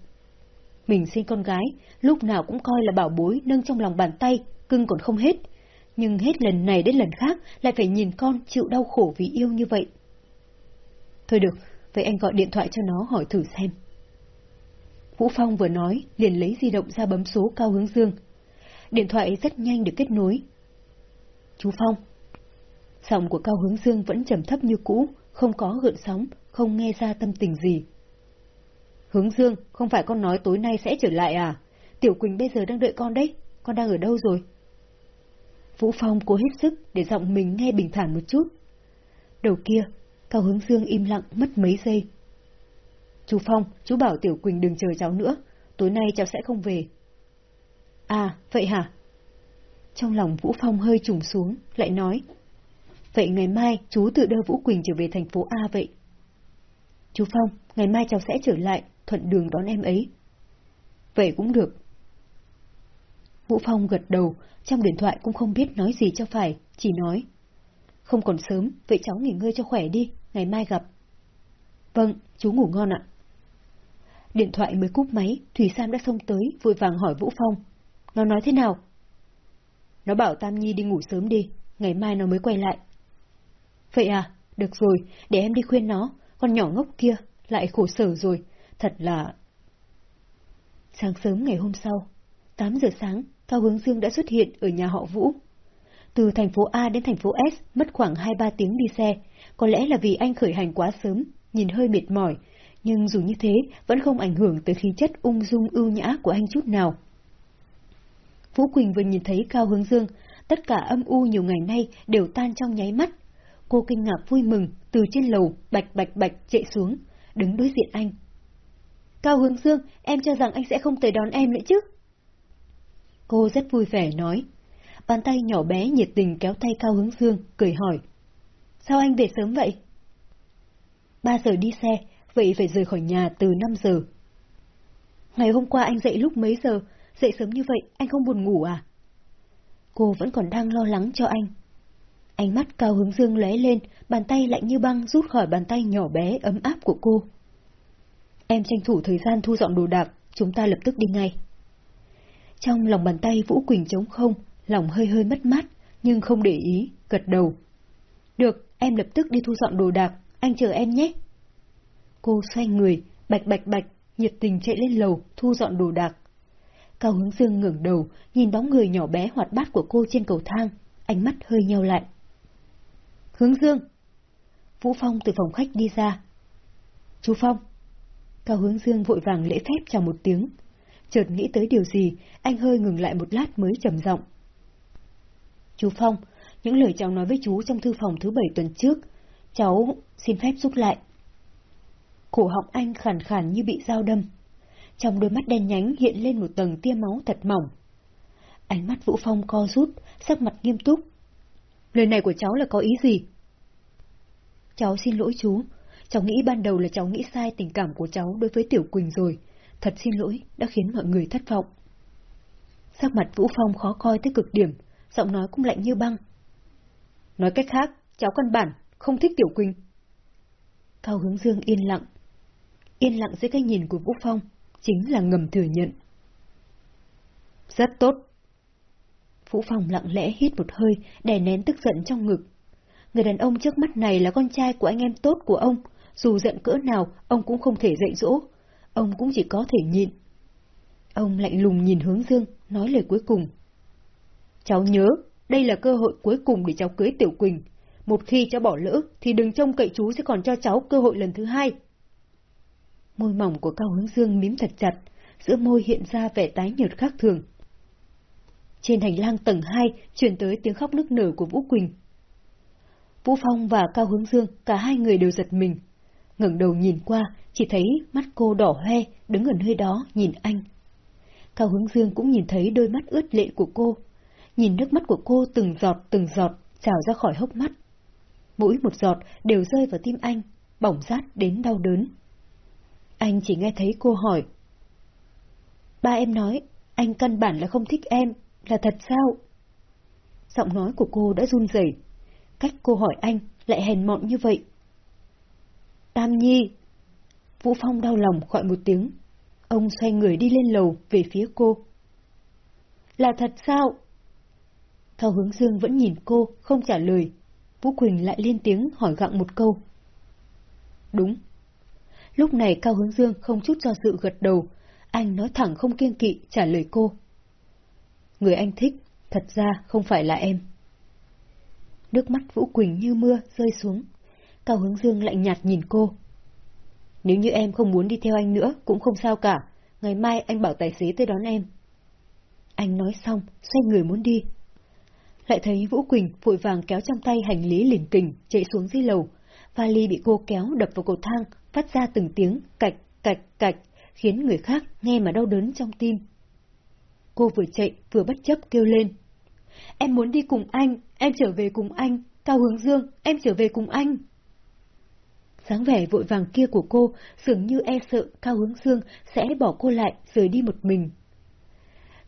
Mình sinh con gái, lúc nào cũng coi là bảo bối nâng trong lòng bàn tay, cưng còn không hết. Nhưng hết lần này đến lần khác lại phải nhìn con chịu đau khổ vì yêu như vậy. Thôi được, vậy anh gọi điện thoại cho nó hỏi thử xem. Vũ Phong vừa nói, liền lấy di động ra bấm số Cao Hướng Dương. Điện thoại rất nhanh được kết nối. Chú Phong. Giọng của Cao Hướng Dương vẫn trầm thấp như cũ, không có gợn sóng, không nghe ra tâm tình gì. Hướng Dương, không phải con nói tối nay sẽ trở lại à? Tiểu Quỳnh bây giờ đang đợi con đấy, con đang ở đâu rồi? Vũ Phong cố hết sức để giọng mình nghe bình thản một chút. Đầu kia, Cao Hướng Dương im lặng mất mấy giây. Chú Phong, chú bảo Tiểu Quỳnh đừng chờ cháu nữa, tối nay cháu sẽ không về. À, vậy hả? Trong lòng Vũ Phong hơi trùng xuống, lại nói. Vậy ngày mai chú tự đưa Vũ Quỳnh trở về thành phố A vậy. Chú Phong, ngày mai cháu sẽ trở lại, thuận đường đón em ấy. Vậy cũng được. Vũ Phong gật đầu, trong điện thoại cũng không biết nói gì cho phải, chỉ nói. Không còn sớm, vậy cháu nghỉ ngơi cho khỏe đi, ngày mai gặp. Vâng, chú ngủ ngon ạ. Điện thoại mới cúp máy, Thủy Sam đã xông tới, vội vàng hỏi Vũ Phong. Nó nói thế nào? Nó bảo Tam Nhi đi ngủ sớm đi, ngày mai nó mới quay lại. Vậy à, được rồi, để em đi khuyên nó, con nhỏ ngốc kia, lại khổ sở rồi, thật là... Sáng sớm ngày hôm sau, 8 giờ sáng, Cao Hướng Dương đã xuất hiện ở nhà họ Vũ. Từ thành phố A đến thành phố S mất khoảng 2-3 tiếng đi xe, có lẽ là vì anh khởi hành quá sớm, nhìn hơi mệt mỏi, nhưng dù như thế vẫn không ảnh hưởng tới khí chất ung dung ưu nhã của anh chút nào. Vũ Quỳnh vừa nhìn thấy Cao Hướng Dương, tất cả âm u nhiều ngày nay đều tan trong nháy mắt. Cô kinh ngạc vui mừng, từ trên lầu, bạch bạch bạch chạy xuống, đứng đối diện anh. Cao Hướng Dương, em cho rằng anh sẽ không tới đón em nữa chứ? Cô rất vui vẻ nói. Bàn tay nhỏ bé nhiệt tình kéo tay Cao Hướng Dương, cười hỏi. Sao anh về sớm vậy? Ba giờ đi xe, vậy phải rời khỏi nhà từ năm giờ. Ngày hôm qua anh dậy lúc mấy giờ, dậy sớm như vậy anh không buồn ngủ à? Cô vẫn còn đang lo lắng cho anh. Ánh mắt Cao Hướng Dương lóe lên, bàn tay lạnh như băng rút khỏi bàn tay nhỏ bé ấm áp của cô. Em tranh thủ thời gian thu dọn đồ đạc, chúng ta lập tức đi ngay. Trong lòng bàn tay Vũ Quỳnh trống không, lòng hơi hơi mất mát, nhưng không để ý, gật đầu. Được, em lập tức đi thu dọn đồ đạc, anh chờ em nhé. Cô xoay người, bạch bạch bạch, nhiệt tình chạy lên lầu, thu dọn đồ đạc. Cao hướng dương ngẩng đầu, nhìn bóng người nhỏ bé hoạt bát của cô trên cầu thang, ánh mắt hơi nheo lại. Hướng dương! Vũ Phong từ phòng khách đi ra. Chú Phong! Cao hướng dương vội vàng lễ phép chào một tiếng. Chợt nghĩ tới điều gì, anh hơi ngừng lại một lát mới trầm giọng. Chú Phong, những lời cháu nói với chú trong thư phòng thứ bảy tuần trước, cháu xin phép rút lại. Cổ họng anh khàn khàn như bị dao đâm. Trong đôi mắt đen nhánh hiện lên một tầng tia máu thật mỏng. Ánh mắt Vũ Phong co rút, sắc mặt nghiêm túc. Lời này của cháu là có ý gì? Cháu xin lỗi chú. Cháu nghĩ ban đầu là cháu nghĩ sai tình cảm của cháu đối với Tiểu Quỳnh rồi. Thật xin lỗi, đã khiến mọi người thất vọng. Sắc mặt Vũ Phong khó coi tới cực điểm, giọng nói cũng lạnh như băng. Nói cách khác, cháu căn bản, không thích Tiểu Quỳnh. Cao Hướng Dương yên lặng. Yên lặng dưới cái nhìn của Vũ Phong, chính là ngầm thừa nhận. Rất tốt. Vũ Phong lặng lẽ hít một hơi, đè nén tức giận trong ngực. Người đàn ông trước mắt này là con trai của anh em tốt của ông, dù giận cỡ nào, ông cũng không thể dạy dỗ, ông cũng chỉ có thể nhịn. Ông lạnh lùng nhìn hướng dương, nói lời cuối cùng. Cháu nhớ, đây là cơ hội cuối cùng để cháu cưới Tiểu Quỳnh. Một khi cháu bỏ lỡ, thì đừng trông cậy chú sẽ còn cho cháu cơ hội lần thứ hai. Môi mỏng của Cao Hướng Dương mím thật chặt, giữa môi hiện ra vẻ tái nhợt khác thường. Trên hành lang tầng 2 truyền tới tiếng khóc nức nở của Vũ Quỳnh. Vũ Phong và Cao Hướng Dương, cả hai người đều giật mình. ngẩng đầu nhìn qua, chỉ thấy mắt cô đỏ hoe, đứng ở nơi đó nhìn anh. Cao Hướng Dương cũng nhìn thấy đôi mắt ướt lệ của cô. Nhìn nước mắt của cô từng giọt từng giọt trào ra khỏi hốc mắt. Mỗi một giọt đều rơi vào tim anh, bỏng rát đến đau đớn. Anh chỉ nghe thấy cô hỏi. Ba em nói, anh căn bản là không thích em, là thật sao? Giọng nói của cô đã run rẩy. Cách cô hỏi anh lại hèn mọn như vậy. Tam Nhi! Vũ Phong đau lòng gọi một tiếng. Ông xoay người đi lên lầu về phía cô. Là thật sao? Cao hướng dương vẫn nhìn cô, không trả lời. Vũ Quỳnh lại lên tiếng hỏi gặng một câu. Đúng. Lúc này Cao hướng dương không chút cho sự gật đầu. Anh nói thẳng không kiêng kỵ trả lời cô. Người anh thích, thật ra không phải là em. Nước mắt Vũ Quỳnh như mưa rơi xuống. Cao hướng dương lạnh nhạt nhìn cô. Nếu như em không muốn đi theo anh nữa, cũng không sao cả. Ngày mai anh bảo tài xế tới đón em. Anh nói xong, xoay người muốn đi. Lại thấy Vũ Quỳnh vội vàng kéo trong tay hành lý lỉnh kình, chạy xuống dưới lầu. Vali bị cô kéo đập vào cầu thang, phát ra từng tiếng cạch, cạch, cạch, khiến người khác nghe mà đau đớn trong tim. Cô vừa chạy vừa bất chấp kêu lên. Em muốn đi cùng anh, em trở về cùng anh, Cao Hướng Dương, em trở về cùng anh Sáng vẻ vội vàng kia của cô dường như e sợ Cao Hướng Dương sẽ bỏ cô lại rời đi một mình.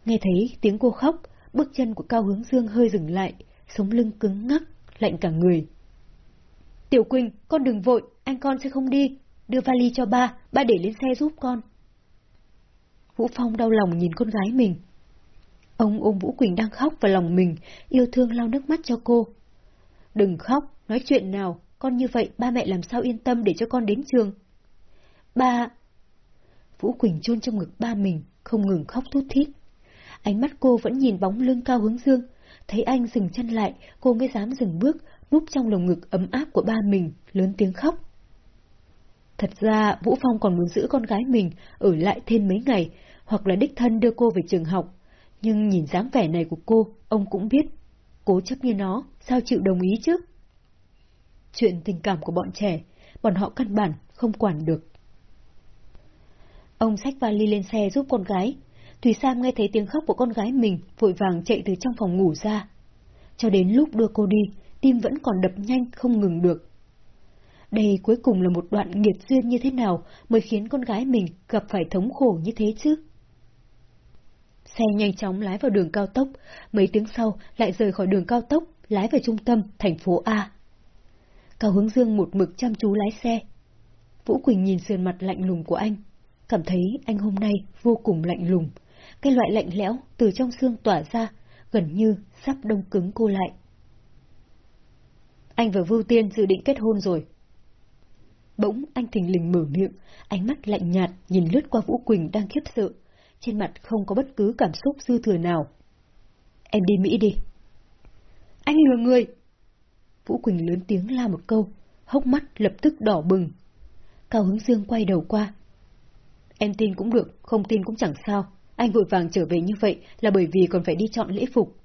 Nghe thấy tiếng cô khóc, bước chân của Cao Hướng Dương hơi dừng lại, sống lưng cứng ngắc, lạnh cả người. Tiểu Quỳnh, con đừng vội, anh con sẽ không đi. Đưa vali cho ba, ba để lên xe giúp con. Vũ Phong đau lòng nhìn con gái mình. Ông ôm Vũ Quỳnh đang khóc vào lòng mình, yêu thương lau nước mắt cho cô. Đừng khóc, nói chuyện nào, con như vậy ba mẹ làm sao yên tâm để cho con đến trường? Ba... Vũ Quỳnh chôn trong ngực ba mình, không ngừng khóc thút thít. Ánh mắt cô vẫn nhìn bóng lưng cao hướng dương, thấy anh dừng chân lại, cô mới dám dừng bước, núp trong lồng ngực ấm áp của ba mình, lớn tiếng khóc. Thật ra, Vũ Phong còn muốn giữ con gái mình ở lại thêm mấy ngày, hoặc là đích thân đưa cô về trường học. Nhưng nhìn dáng vẻ này của cô, ông cũng biết. Cố chấp như nó, sao chịu đồng ý chứ? Chuyện tình cảm của bọn trẻ, bọn họ căn bản không quản được. Ông xách vali lên xe giúp con gái. Thùy Sam nghe thấy tiếng khóc của con gái mình, vội vàng chạy từ trong phòng ngủ ra. Cho đến lúc đưa cô đi, tim vẫn còn đập nhanh không ngừng được. Đây cuối cùng là một đoạn nghiệt duyên như thế nào mới khiến con gái mình gặp phải thống khổ như thế chứ? Xe nhanh chóng lái vào đường cao tốc, mấy tiếng sau lại rời khỏi đường cao tốc, lái về trung tâm, thành phố A. Cao Hướng Dương một mực chăm chú lái xe. Vũ Quỳnh nhìn sườn mặt lạnh lùng của anh, cảm thấy anh hôm nay vô cùng lạnh lùng. Cái loại lạnh lẽo từ trong xương tỏa ra, gần như sắp đông cứng cô lại. Anh và Vưu Tiên dự định kết hôn rồi. Bỗng anh thình lình mở miệng, ánh mắt lạnh nhạt nhìn lướt qua Vũ Quỳnh đang khiếp sợ, trên mặt không có bất cứ cảm xúc dư thừa nào. Em đi Mỹ đi. Anh lừa người! Vũ Quỳnh lớn tiếng la một câu, hốc mắt lập tức đỏ bừng. Cao Hướng Dương quay đầu qua. Em tin cũng được, không tin cũng chẳng sao. Anh vội vàng trở về như vậy là bởi vì còn phải đi chọn lễ phục.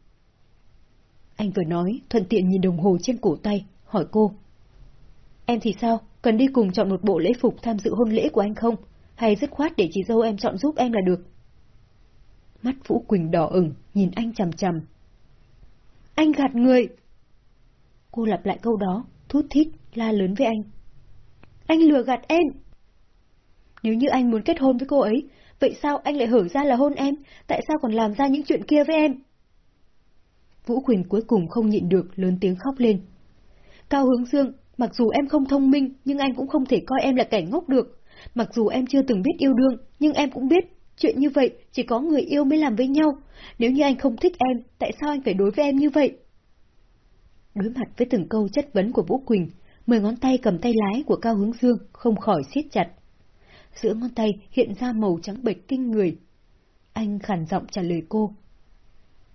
Anh vừa nói, thuận tiện nhìn đồng hồ trên cổ tay, hỏi cô. Em thì sao? Cần đi cùng chọn một bộ lễ phục tham dự hôn lễ của anh không? Hay dứt khoát để chị dâu em chọn giúp em là được? Mắt Vũ Quỳnh đỏ ửng, nhìn anh chằm chằm. Anh gạt người! Cô lặp lại câu đó, thút thít, la lớn với anh. Anh lừa gạt em! Nếu như anh muốn kết hôn với cô ấy, vậy sao anh lại hở ra là hôn em? Tại sao còn làm ra những chuyện kia với em? Vũ Quỳnh cuối cùng không nhịn được, lớn tiếng khóc lên. Cao Hướng Dương, mặc dù em không thông minh, nhưng anh cũng không thể coi em là kẻ ngốc được. Mặc dù em chưa từng biết yêu đương, nhưng em cũng biết, chuyện như vậy chỉ có người yêu mới làm với nhau. Nếu như anh không thích em, tại sao anh phải đối với em như vậy? Đối mặt với từng câu chất vấn của Vũ Quỳnh, mười ngón tay cầm tay lái của Cao Hướng Dương không khỏi siết chặt. Giữa ngón tay hiện ra màu trắng bệch kinh người. Anh khàn giọng trả lời cô.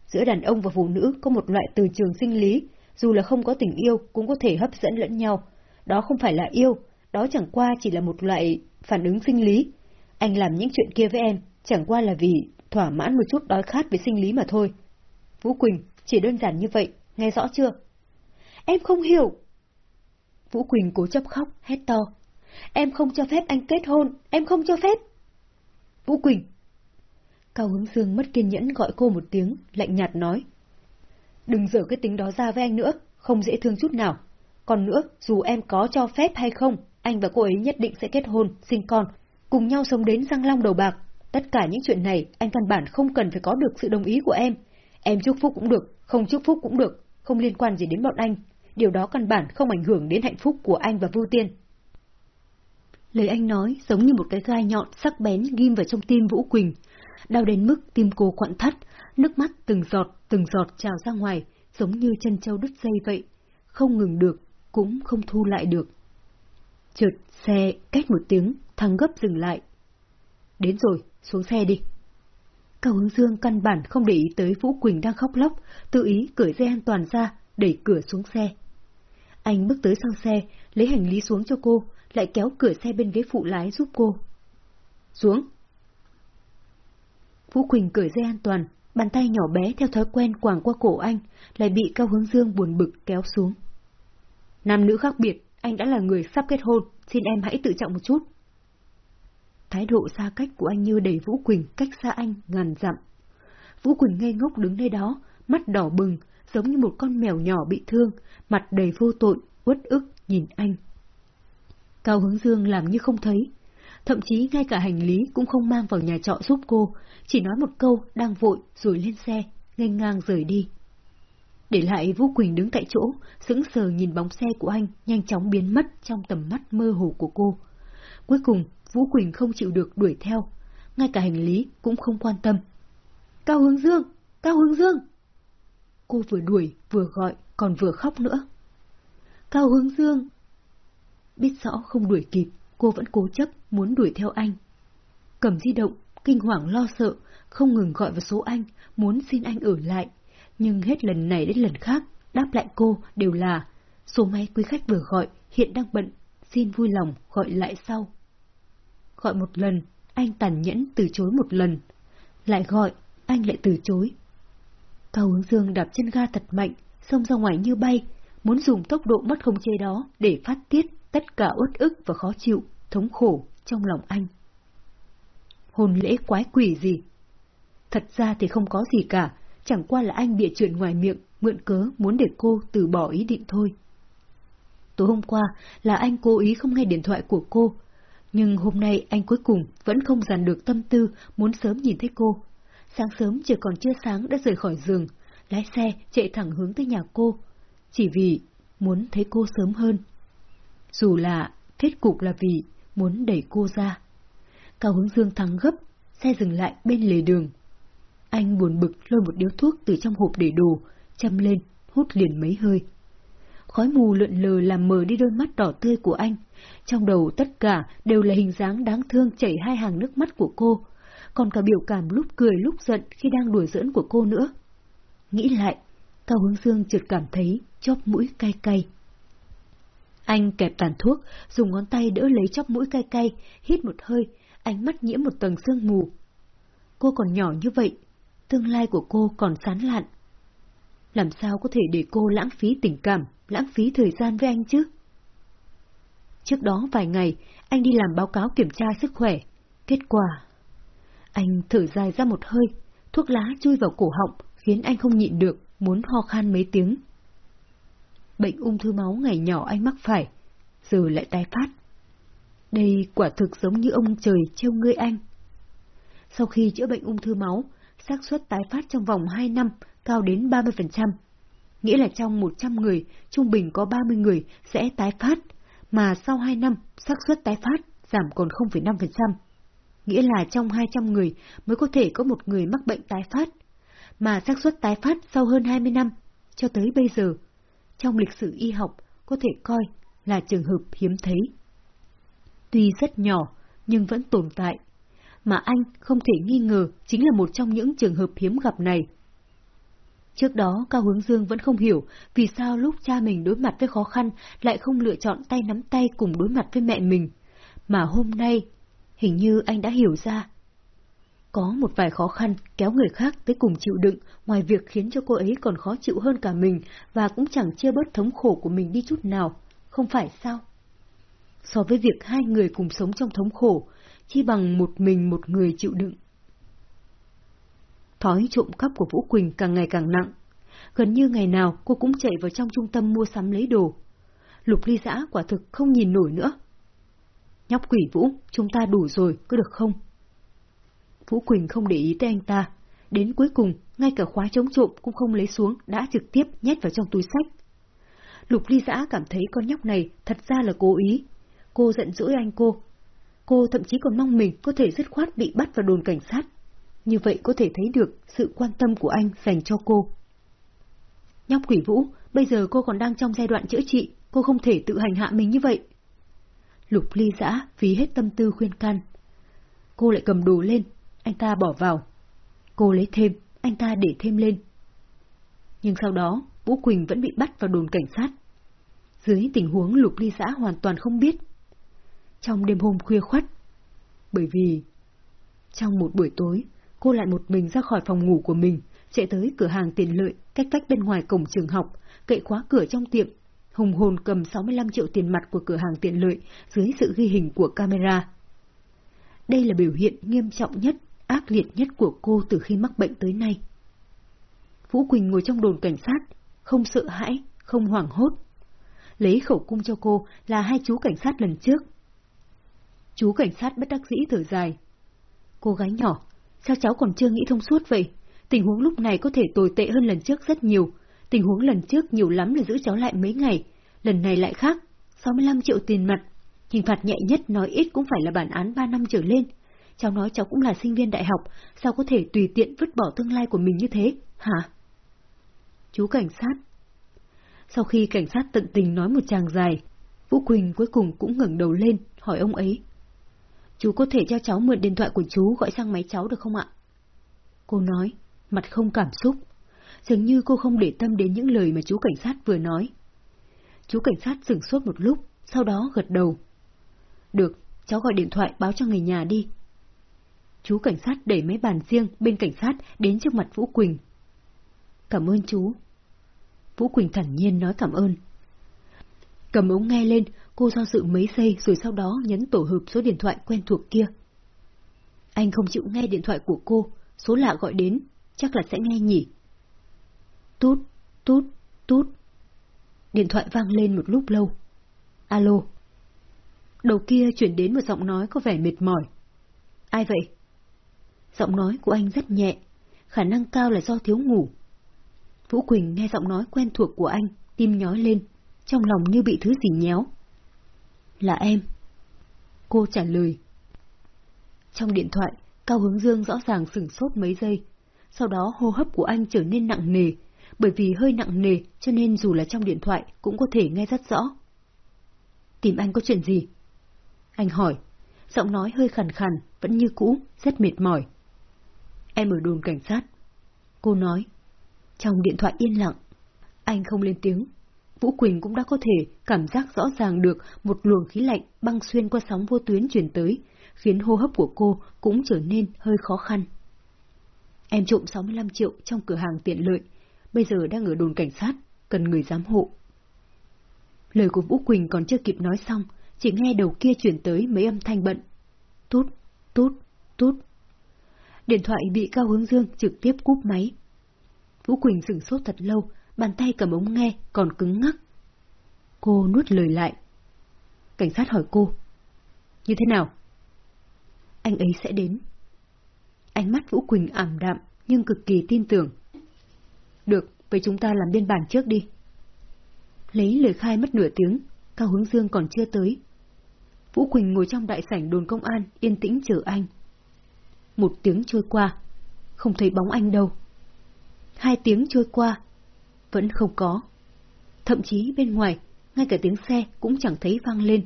Giữa đàn ông và phụ nữ có một loại từ trường sinh lý, dù là không có tình yêu cũng có thể hấp dẫn lẫn nhau. Đó không phải là yêu, đó chẳng qua chỉ là một loại phản ứng sinh lý. Anh làm những chuyện kia với em, chẳng qua là vì thỏa mãn một chút đói khát về sinh lý mà thôi. Vũ Quỳnh, chỉ đơn giản như vậy, nghe rõ chưa? Em không hiểu. Vũ Quỳnh cố chấp khóc, hét to. Em không cho phép anh kết hôn, em không cho phép. Vũ Quỳnh. Cao Hướng Dương mất kiên nhẫn gọi cô một tiếng, lạnh nhạt nói. Đừng dở cái tính đó ra với anh nữa, không dễ thương chút nào. Còn nữa, dù em có cho phép hay không, anh và cô ấy nhất định sẽ kết hôn, sinh con, cùng nhau sống đến răng long đầu bạc. Tất cả những chuyện này, anh căn bản không cần phải có được sự đồng ý của em. Em chúc phúc cũng được, không chúc phúc cũng được, không liên quan gì đến bọn anh. Điều đó căn bản không ảnh hưởng đến hạnh phúc của anh và Vưu Tiên. Lời anh nói giống như một cái gai nhọn sắc bén ghim vào trong tim Vũ Quỳnh. Đau đến mức tim cô quặn thắt, nước mắt từng giọt từng giọt trào ra ngoài, giống như chân châu đứt dây vậy. Không ngừng được, cũng không thu lại được. Chợt xe cách một tiếng, thằng gấp dừng lại. Đến rồi, xuống xe đi. Cao hướng dương căn bản không để ý tới Vũ Quỳnh đang khóc lóc, tự ý cởi dây an toàn ra, đẩy cửa xuống xe. Anh bước tới sau xe, lấy hành lý xuống cho cô, lại kéo cửa xe bên ghế phụ lái giúp cô. Xuống! Vũ Quỳnh cởi dây an toàn, bàn tay nhỏ bé theo thói quen quàng qua cổ anh, lại bị Cao Hướng Dương buồn bực kéo xuống. Nam nữ khác biệt, anh đã là người sắp kết hôn, xin em hãy tự trọng một chút. Thái độ xa cách của anh như đẩy Vũ Quỳnh cách xa anh ngàn dặm. Vũ Quỳnh ngây ngốc đứng nơi đó, mắt đỏ bừng, giống như một con mèo nhỏ bị thương, mặt đầy vô tội, uất ức nhìn anh. Cao Hướng Dương làm như không thấy. Thậm chí ngay cả hành lý cũng không mang vào nhà trọ giúp cô, chỉ nói một câu đang vội rồi lên xe, nghênh ngang rời đi. Để lại Vũ Quỳnh đứng tại chỗ, sững sờ nhìn bóng xe của anh nhanh chóng biến mất trong tầm mắt mơ hồ của cô. Cuối cùng, Vũ Quỳnh không chịu được đuổi theo, ngay cả hành lý cũng không quan tâm. Cao Hướng Dương! Cao Hướng Dương! Cô vừa đuổi, vừa gọi, còn vừa khóc nữa. Cao Hướng Dương! Biết rõ không đuổi kịp, cô vẫn cố chấp muốn đuổi theo anh. Cầm di động, kinh hoàng lo sợ, không ngừng gọi vào số anh, muốn xin anh ở lại. Nhưng hết lần này đến lần khác, đáp lại cô đều là số máy quý khách vừa gọi hiện đang bận, xin vui lòng gọi lại sau. Gọi một lần, anh tàn nhẫn từ chối một lần. Lại gọi, anh lại từ chối. Cao hướng dương đạp chân ga thật mạnh, xông ra ngoài như bay, muốn dùng tốc độ mất không chế đó để phát tiết tất cả uất ức và khó chịu, thống khổ trong lòng anh. Hồn lễ quái quỷ gì? Thật ra thì không có gì cả, chẳng qua là anh bịa chuyện ngoài miệng, mượn cớ muốn để cô từ bỏ ý định thôi. Tối hôm qua là anh cố ý không nghe điện thoại của cô, nhưng hôm nay anh cuối cùng vẫn không dàn được tâm tư muốn sớm nhìn thấy cô. Sáng sớm trời còn chưa sáng đã rời khỏi giường, lái xe chạy thẳng hướng tới nhà cô, chỉ vì muốn thấy cô sớm hơn. Dù là kết cục là vì muốn đẩy cô ra. Cao hướng dương thắng gấp, xe dừng lại bên lề đường. Anh buồn bực lôi một điếu thuốc từ trong hộp để đồ, châm lên, hút liền mấy hơi. Khói mù lượn lờ làm mờ đi đôi mắt đỏ tươi của anh. Trong đầu tất cả đều là hình dáng đáng thương chảy hai hàng nước mắt của cô, còn cả biểu cảm lúc cười lúc giận khi đang đùa giỡn của cô nữa. Nghĩ lại, Cao Hướng Dương chợt cảm thấy chóp mũi cay cay. Anh kẹp tàn thuốc, dùng ngón tay đỡ lấy chóc mũi cay cay, hít một hơi, ánh mắt nhiễm một tầng sương mù. Cô còn nhỏ như vậy, tương lai của cô còn sán lạn. Làm sao có thể để cô lãng phí tình cảm, lãng phí thời gian với anh chứ? Trước đó vài ngày, anh đi làm báo cáo kiểm tra sức khỏe. Kết quả... Anh thở dài ra một hơi, thuốc lá chui vào cổ họng, khiến anh không nhịn được, muốn ho khan mấy tiếng. Bệnh ung thư máu ngày nhỏ anh mắc phải, giờ lại tái phát. Đây quả thực giống như ông trời trêu ngươi anh. Sau khi chữa bệnh ung thư máu, xác suất tái phát trong vòng 2 năm cao đến 30%. Nghĩa là trong 100 người, trung bình có 30 người sẽ tái phát, mà sau 2 năm, xác suất tái phát giảm còn 0,5%. Nghĩa là trong 200 người mới có thể có một người mắc bệnh tái phát, mà xác suất tái phát sau hơn 20 năm, cho tới bây giờ, trong lịch sử y học có thể coi là trường hợp hiếm thấy. Tuy rất nhỏ, nhưng vẫn tồn tại. mà anh không thể nghi ngờ chính là một trong những trường hợp hiếm gặp này. Trước đó, Cao Hướng Dương vẫn không hiểu vì sao lúc cha mình đối mặt với khó khăn lại không lựa chọn tay nắm tay cùng đối mặt với mẹ mình. Mà hôm nay, hình như anh đã hiểu ra. Có một vài khó khăn kéo người khác tới cùng chịu đựng, ngoài việc khiến cho cô ấy còn khó chịu hơn cả mình và cũng chẳng chia bớt thống khổ của mình đi chút nào, không phải sao? So với việc hai người cùng sống trong thống khổ, chi bằng một mình một người chịu đựng. Thói trộm cắp của Vũ Quỳnh càng ngày càng nặng. Gần như ngày nào cô cũng chạy vào trong trung tâm mua sắm lấy đồ. Lục ly giã quả thực không nhìn nổi nữa. Nhóc quỷ Vũ, chúng ta đủ rồi, có được không? Vũ Quỳnh không để ý tới anh ta. Đến cuối cùng, ngay cả khóa chống trộm cũng không lấy xuống, đã trực tiếp nhét vào trong túi sách. Lục ly giã cảm thấy con nhóc này thật ra là cố ý. Cô giận dỗi anh cô. Cô thậm chí còn mong mình có thể dứt khoát bị bắt vào đồn cảnh sát. Như vậy có thể thấy được sự quan tâm của anh dành cho cô. Nhóc quỷ vũ, bây giờ cô còn đang trong giai đoạn chữa trị, cô không thể tự hành hạ mình như vậy. Lục ly giã phí hết tâm tư khuyên can. Cô lại cầm đồ lên, anh ta bỏ vào. Cô lấy thêm, anh ta để thêm lên. Nhưng sau đó, Vũ Quỳnh vẫn bị bắt vào đồn cảnh sát. Dưới tình huống lục ly xã hoàn toàn không biết. Trong đêm hôm khuya khoắt. Bởi vì, trong một buổi tối, cô lại một mình ra khỏi phòng ngủ của mình, chạy tới cửa hàng tiện lợi cách cách bên ngoài cổng trường học, cậy khóa cửa trong tiệm, hùng hồn cầm 65 triệu tiền mặt của cửa hàng tiện lợi dưới sự ghi hình của camera. Đây là biểu hiện nghiêm trọng nhất, ác liệt nhất của cô từ khi mắc bệnh tới nay. Vũ Quỳnh ngồi trong đồn cảnh sát, không sợ hãi, không hoảng hốt. Lấy khẩu cung cho cô là hai chú cảnh sát lần trước. Chú cảnh sát bất đắc dĩ thở dài. Cô gái nhỏ, sao cháu còn chưa nghĩ thông suốt vậy? Tình huống lúc này có thể tồi tệ hơn lần trước rất nhiều. Tình huống lần trước nhiều lắm là giữ cháu lại mấy ngày. Lần này lại khác, 65 triệu tiền mặt. Hình phạt nhẹ nhất nói ít cũng phải là bản án 3 năm trở lên. Cháu nói cháu cũng là sinh viên đại học, sao có thể tùy tiện vứt bỏ tương lai của mình như thế, hả? Chú cảnh sát. Sau khi cảnh sát tận tình nói một tràng dài, Vũ Quỳnh cuối cùng cũng ngẩng đầu lên, hỏi ông ấy. Chú có thể cho cháu mượn điện thoại của chú gọi sang máy cháu được không ạ? Cô nói, mặt không cảm xúc. Dường như cô không để tâm đến những lời mà chú cảnh sát vừa nói. Chú cảnh sát dừng sốt một lúc, sau đó gật đầu. Được, cháu gọi điện thoại báo cho người nhà đi. Chú cảnh sát đẩy mấy bàn riêng bên cảnh sát đến trước mặt Vũ Quỳnh. Cảm ơn chú. Vũ Quỳnh thản nhiên nói cảm ơn. Cầm ống nghe lên, cô do dự mấy giây rồi sau đó nhấn tổ hợp số điện thoại quen thuộc kia. Anh không chịu nghe điện thoại của cô, số lạ gọi đến, chắc là sẽ nghe nhỉ. Tút, tút, tút. Điện thoại vang lên một lúc lâu. Alo. Đầu kia chuyển đến một giọng nói có vẻ mệt mỏi. Ai vậy? Giọng nói của anh rất nhẹ, khả năng cao là do thiếu ngủ. Vũ Quỳnh nghe giọng nói quen thuộc của anh, tim nhói lên, trong lòng như bị thứ gì nhéo. Là em. Cô trả lời. Trong điện thoại, Cao Hướng Dương rõ ràng sửng sốt mấy giây, sau đó hô hấp của anh trở nên nặng nề, bởi vì hơi nặng nề cho nên dù là trong điện thoại cũng có thể nghe rất rõ. Tìm anh có chuyện gì? Anh hỏi, giọng nói hơi khàn khàn, vẫn như cũ, rất mệt mỏi. Em ở đồn cảnh sát. Cô nói. Trong điện thoại yên lặng. Anh không lên tiếng. Vũ Quỳnh cũng đã có thể cảm giác rõ ràng được một luồng khí lạnh băng xuyên qua sóng vô tuyến truyền tới, khiến hô hấp của cô cũng trở nên hơi khó khăn. Em trộm 65 triệu trong cửa hàng tiện lợi, bây giờ đang ở đồn cảnh sát, cần người giám hộ. Lời của Vũ Quỳnh còn chưa kịp nói xong, chỉ nghe đầu kia chuyển tới mấy âm thanh bận. Tút, tút, tút. Điện thoại bị Cao Hướng Dương trực tiếp cúp máy. Vũ Quỳnh sửng sốt thật lâu, bàn tay cầm ống nghe còn cứng ngắc. Cô nuốt lời lại. Cảnh sát hỏi cô. Như thế nào? Anh ấy sẽ đến. Ánh mắt Vũ Quỳnh ảm đạm nhưng cực kỳ tin tưởng. Được, vậy chúng ta làm biên bản trước đi. Lấy lời khai mất nửa tiếng, Cao Hướng Dương còn chưa tới. Vũ Quỳnh ngồi trong đại sảnh đồn công an, yên tĩnh chờ anh. Một tiếng trôi qua, không thấy bóng anh đâu. Hai tiếng trôi qua, vẫn không có. Thậm chí bên ngoài, ngay cả tiếng xe cũng chẳng thấy vang lên.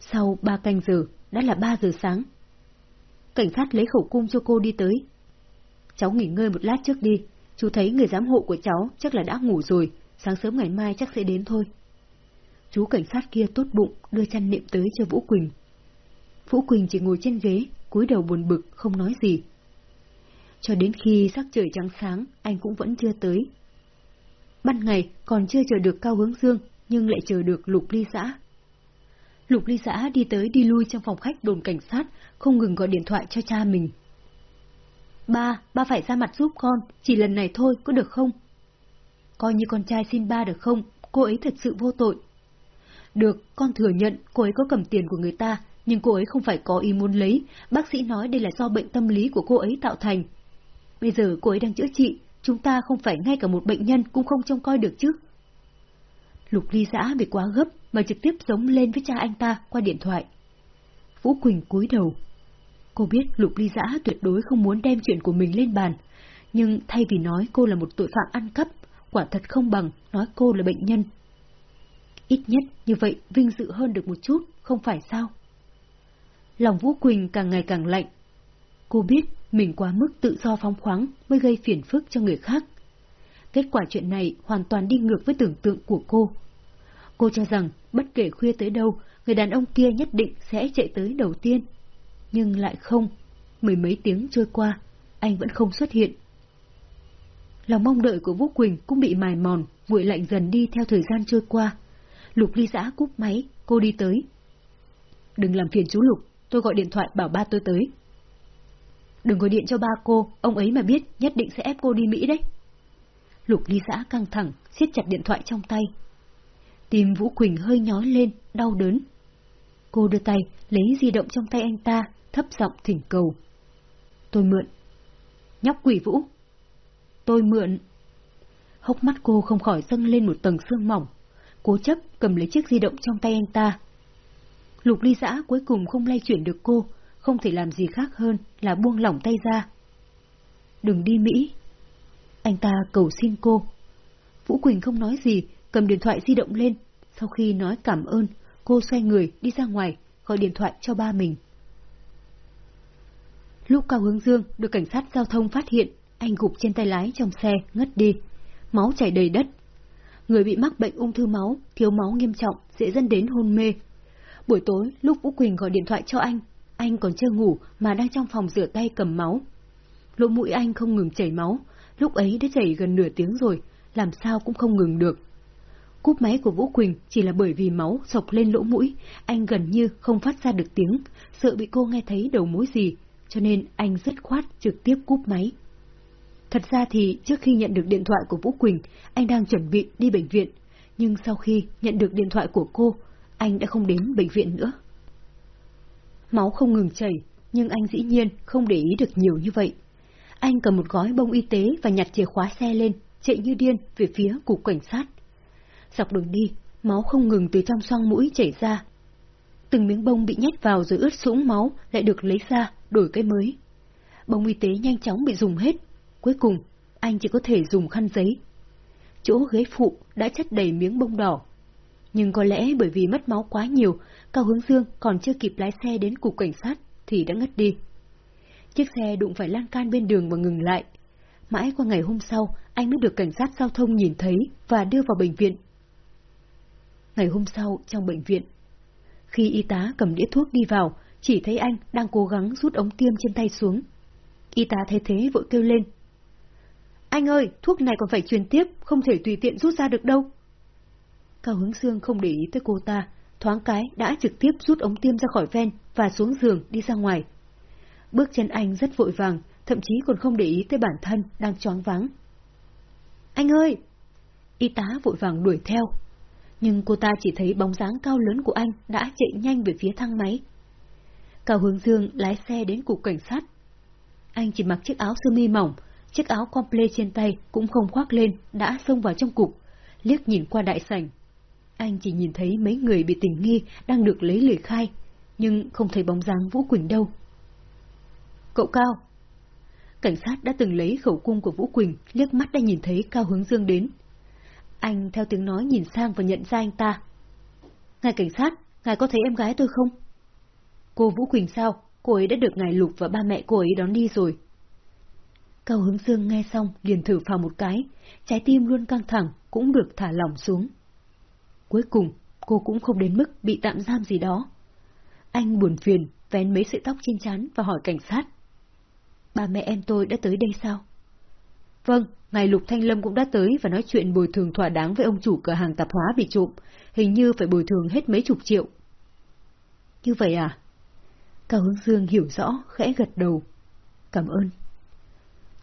Sau ba canh giờ, đã là ba giờ sáng. cảnh sát lấy khẩu cung cho cô đi tới. Cháu nghỉ ngơi một lát trước đi, chú thấy người giám hộ của cháu chắc là đã ngủ rồi, sáng sớm ngày mai chắc sẽ đến thôi. Chú cảnh sát kia tốt bụng đưa chăn nệm tới cho Vũ Quỳnh. Vũ Quỳnh chỉ ngồi trên ghế, cúi đầu buồn bực, không nói gì. Cho đến khi sắc trời trắng sáng, anh cũng vẫn chưa tới. Ban ngày còn chưa chờ được Cao Hướng Dương, nhưng lại chờ được Lục Ly Xã. Lục Ly Xã đi tới đi lui trong phòng khách đồn cảnh sát, không ngừng gọi điện thoại cho cha mình. Ba, ba phải ra mặt giúp con, chỉ lần này thôi, có được không? Coi như con trai xin ba được không, cô ấy thật sự vô tội. Được, con thừa nhận cô ấy có cầm tiền của người ta, nhưng cô ấy không phải có ý muốn lấy, bác sĩ nói đây là do bệnh tâm lý của cô ấy tạo thành. Bây giờ cô ấy đang chữa trị, chúng ta không phải ngay cả một bệnh nhân cũng không trông coi được chứ. Lục ly giã bị quá gấp mà trực tiếp giống lên với cha anh ta qua điện thoại. Vũ Quỳnh cúi đầu. Cô biết Lục ly giã tuyệt đối không muốn đem chuyện của mình lên bàn, nhưng thay vì nói cô là một tội phạm ăn cắp, quả thật không bằng nói cô là bệnh nhân. Ít nhất như vậy vinh dự hơn được một chút, không phải sao? Lòng Vũ Quỳnh càng ngày càng lạnh. Cô biết mình quá mức tự do phóng khoáng mới gây phiền phức cho người khác. Kết quả chuyện này hoàn toàn đi ngược với tưởng tượng của cô. Cô cho rằng bất kể khuya tới đâu, người đàn ông kia nhất định sẽ chạy tới đầu tiên. Nhưng lại không, mười mấy tiếng trôi qua, anh vẫn không xuất hiện. Lòng mong đợi của Vũ Quỳnh cũng bị mài mòn, nguội lạnh dần đi theo thời gian trôi qua. Lục ly giã cúp máy, cô đi tới. Đừng làm phiền chú Lục, tôi gọi điện thoại bảo ba tôi tới. Đừng gọi điện cho ba cô, ông ấy mà biết nhất định sẽ ép cô đi Mỹ đấy. Lục ly giã căng thẳng, siết chặt điện thoại trong tay. Tim Vũ Quỳnh hơi nhói lên, đau đớn. Cô đưa tay, lấy di động trong tay anh ta, thấp giọng thỉnh cầu. Tôi mượn. Nhóc quỷ Vũ. Tôi mượn. Hốc mắt cô không khỏi dâng lên một tầng sương mỏng. Cố chấp cầm lấy chiếc di động trong tay anh ta. Lục ly giã cuối cùng không lay chuyển được cô, không thể làm gì khác hơn là buông lỏng tay ra. Đừng đi Mỹ. Anh ta cầu xin cô. Vũ Quỳnh không nói gì, cầm điện thoại di động lên. Sau khi nói cảm ơn, cô xoay người đi ra ngoài, gọi điện thoại cho ba mình. Lúc Cao Hướng Dương được cảnh sát giao thông phát hiện, anh gục trên tay lái trong xe, ngất đi. Máu chảy đầy đất. Người bị mắc bệnh ung thư máu, thiếu máu nghiêm trọng, dễ dẫn đến hôn mê. Buổi tối, lúc Vũ Quỳnh gọi điện thoại cho anh, anh còn chưa ngủ mà đang trong phòng rửa tay cầm máu. Lỗ mũi anh không ngừng chảy máu, lúc ấy đã chảy gần nửa tiếng rồi, làm sao cũng không ngừng được. Cúp máy của Vũ Quỳnh chỉ là bởi vì máu sộc lên lỗ mũi, anh gần như không phát ra được tiếng, sợ bị cô nghe thấy đầu mối gì, cho nên anh rất khoát trực tiếp cúp máy. Thật ra thì trước khi nhận được điện thoại của Vũ Quỳnh, anh đang chuẩn bị đi bệnh viện, nhưng sau khi nhận được điện thoại của cô, anh đã không đến bệnh viện nữa. Máu không ngừng chảy, nhưng anh dĩ nhiên không để ý được nhiều như vậy. Anh cầm một gói bông y tế và nhặt chìa khóa xe lên, chạy như điên về phía cục cảnh sát. Dọc đường đi, máu không ngừng từ trong xoang mũi chảy ra. Từng miếng bông bị nhét vào rồi ướt sũng máu lại được lấy ra, đổi cái mới. Bông y tế nhanh chóng bị dùng hết. Cuối cùng, anh chỉ có thể dùng khăn giấy. Chỗ ghế phụ đã chất đầy miếng bông đỏ. Nhưng có lẽ bởi vì mất máu quá nhiều, Cao Hướng Dương còn chưa kịp lái xe đến cục cảnh sát thì đã ngất đi. Chiếc xe đụng phải lan can bên đường và ngừng lại. Mãi qua ngày hôm sau, anh mới được cảnh sát giao thông nhìn thấy và đưa vào bệnh viện. Ngày hôm sau, trong bệnh viện, khi y tá cầm đĩa thuốc đi vào, chỉ thấy anh đang cố gắng rút ống tiêm trên tay xuống. Y tá thấy thế vội kêu lên. Anh ơi, thuốc này còn phải truyền tiếp, không thể tùy tiện rút ra được đâu. Cao Hướng Dương không để ý tới cô ta, thoáng cái đã trực tiếp rút ống tiêm ra khỏi ven và xuống giường đi ra ngoài. Bước chân anh rất vội vàng, thậm chí còn không để ý tới bản thân đang choáng váng. Anh ơi! Y tá vội vàng đuổi theo. Nhưng cô ta chỉ thấy bóng dáng cao lớn của anh đã chạy nhanh về phía thang máy. Cao Hướng Dương lái xe đến cục cảnh sát. Anh chỉ mặc chiếc áo sơ mi mỏng, chiếc áo comple trên tay cũng không khoác lên, đã xông vào trong cục, liếc nhìn qua đại sảnh. Anh chỉ nhìn thấy mấy người bị tình nghi đang được lấy lời khai, nhưng không thấy bóng dáng Vũ Quỳnh đâu. Cậu Cao Cảnh sát đã từng lấy khẩu cung của Vũ Quỳnh, liếc mắt đã nhìn thấy Cao Hướng Dương đến. Anh theo tiếng nói nhìn sang và nhận ra anh ta. Ngài cảnh sát, ngài có thấy em gái tôi không? Cô Vũ Quỳnh sao? cô ấy đã được ngài Lục và ba mẹ cô ấy đón đi rồi. Cao Hướng Dương nghe xong liền thử phào một cái, trái tim luôn căng thẳng cũng được thả lỏng xuống. Cuối cùng, cô cũng không đến mức bị tạm giam gì đó. Anh buồn phiền, vén mấy sợi tóc trên chán và hỏi cảnh sát. Ba mẹ em tôi đã tới đây sao? Vâng, ngài Lục Thanh Lâm cũng đã tới và nói chuyện bồi thường thỏa đáng với ông chủ cửa hàng tạp hóa bị trộm, hình như phải bồi thường hết mấy chục triệu. Như vậy à? Cao Hướng Dương hiểu rõ, khẽ gật đầu. Cảm ơn.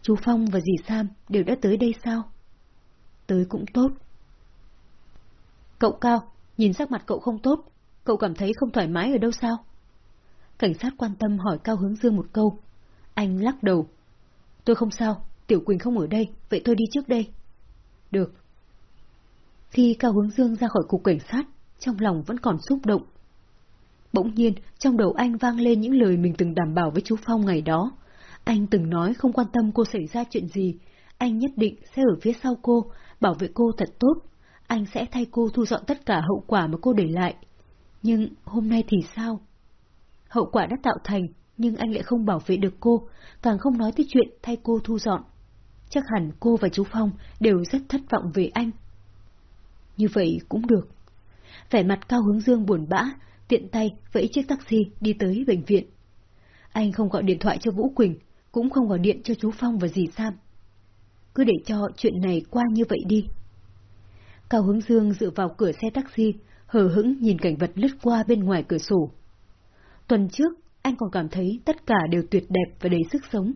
Chú Phong và dì Sam đều đã tới đây sao? Tới cũng tốt. Cậu Cao, nhìn sắc mặt cậu không tốt, cậu cảm thấy không thoải mái ở đâu sao? Cảnh sát quan tâm hỏi Cao Hướng Dương một câu. Anh lắc đầu. Tôi không sao, Tiểu Quỳnh không ở đây, vậy tôi đi trước đây. Được. Khi Cao Hướng Dương ra khỏi cục cảnh sát, trong lòng vẫn còn xúc động. Bỗng nhiên, trong đầu anh vang lên những lời mình từng đảm bảo với chú Phong ngày đó. Anh từng nói không quan tâm cô xảy ra chuyện gì, anh nhất định sẽ ở phía sau cô, bảo vệ cô thật tốt. Anh sẽ thay cô thu dọn tất cả hậu quả mà cô để lại. Nhưng hôm nay thì sao? Hậu quả đã tạo thành, nhưng anh lại không bảo vệ được cô, càng không nói tới chuyện thay cô thu dọn. Chắc hẳn cô và chú Phong đều rất thất vọng về anh. Như vậy cũng được. Vẻ mặt Cao Hướng Dương buồn bã, tiện tay vẫy chiếc taxi đi tới bệnh viện. Anh không gọi điện thoại cho Vũ Quỳnh, cũng không gọi điện cho chú Phong và dì Sam. Cứ để cho chuyện này qua như vậy đi. Cao Hướng Dương dựa vào cửa xe taxi, hờ hững nhìn cảnh vật lướt qua bên ngoài cửa sổ. Tuần trước, anh còn cảm thấy tất cả đều tuyệt đẹp và đầy sức sống.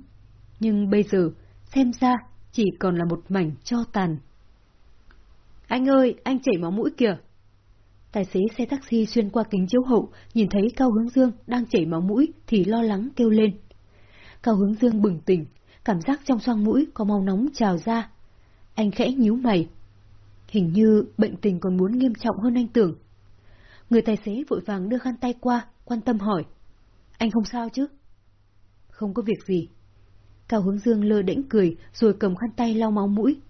Nhưng bây giờ, xem ra chỉ còn là một mảnh cho tàn. Anh ơi, anh chảy máu mũi kìa! Tài xế xe taxi xuyên qua kính chiếu hậu, nhìn thấy Cao Hướng Dương đang chảy máu mũi thì lo lắng kêu lên. Cao Hướng Dương bừng tỉnh, cảm giác trong xoang mũi có màu nóng trào ra. Anh khẽ nhíu mày. Hình như bệnh tình còn muốn nghiêm trọng hơn anh tưởng. Người tài xế vội vàng đưa khăn tay qua, quan tâm hỏi. Anh không sao chứ? Không có việc gì. Cao Hướng Dương lơ đễnh cười rồi cầm khăn tay lau máu mũi.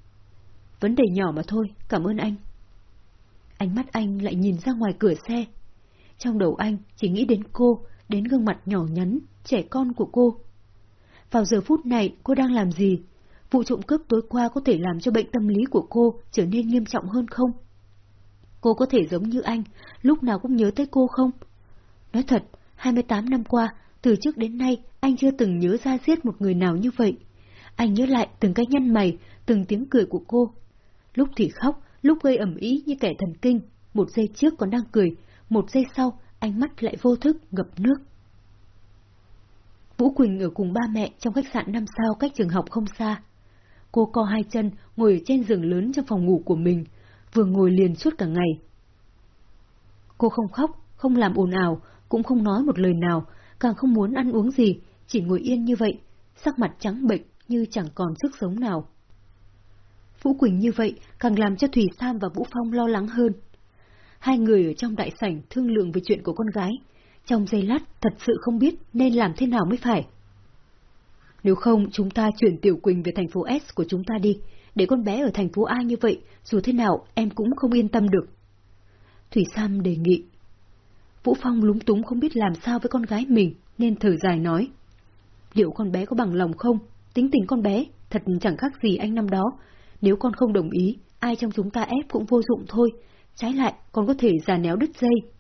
Vấn đề nhỏ mà thôi, cảm ơn anh. Ánh mắt anh lại nhìn ra ngoài cửa xe. Trong đầu anh chỉ nghĩ đến cô, đến gương mặt nhỏ nhắn, trẻ con của cô. Vào giờ phút này cô đang làm gì? Vụ trộm cướp tối qua có thể làm cho bệnh tâm lý của cô trở nên nghiêm trọng hơn không? Cô có thể giống như anh, lúc nào cũng nhớ tới cô không? Nói thật, 28 năm qua, từ trước đến nay, anh chưa từng nhớ ra giết một người nào như vậy. Anh nhớ lại từng cái nhân mày, từng tiếng cười của cô. Lúc thì khóc, lúc gây ẩm ý như kẻ thần kinh, một giây trước còn đang cười, một giây sau, ánh mắt lại vô thức ngập nước. Vũ Quỳnh ở cùng ba mẹ trong khách sạn năm sao cách trường học không xa. Cô co hai chân, ngồi trên giường lớn trong phòng ngủ của mình, vừa ngồi liền suốt cả ngày. Cô không khóc, không làm ồn ào, cũng không nói một lời nào, càng không muốn ăn uống gì, chỉ ngồi yên như vậy, sắc mặt trắng bệnh như chẳng còn sức sống nào. Vũ Quỳnh như vậy càng làm cho Thủy Sam và Vũ Phong lo lắng hơn. Hai người ở trong đại sảnh thương lượng về chuyện của con gái, trong giây lát thật sự không biết nên làm thế nào mới phải. Nếu không, chúng ta chuyển Tiểu Quỳnh về thành phố S của chúng ta đi, để con bé ở thành phố A như vậy, dù thế nào em cũng không yên tâm được. Thủy Sam đề nghị. Vũ Phong lúng túng không biết làm sao với con gái mình, nên thở dài nói. Liệu con bé có bằng lòng không? Tính tình con bé, thật chẳng khác gì anh năm đó. Nếu con không đồng ý, ai trong chúng ta ép cũng vô dụng thôi. Trái lại, con có thể giả néo đứt dây.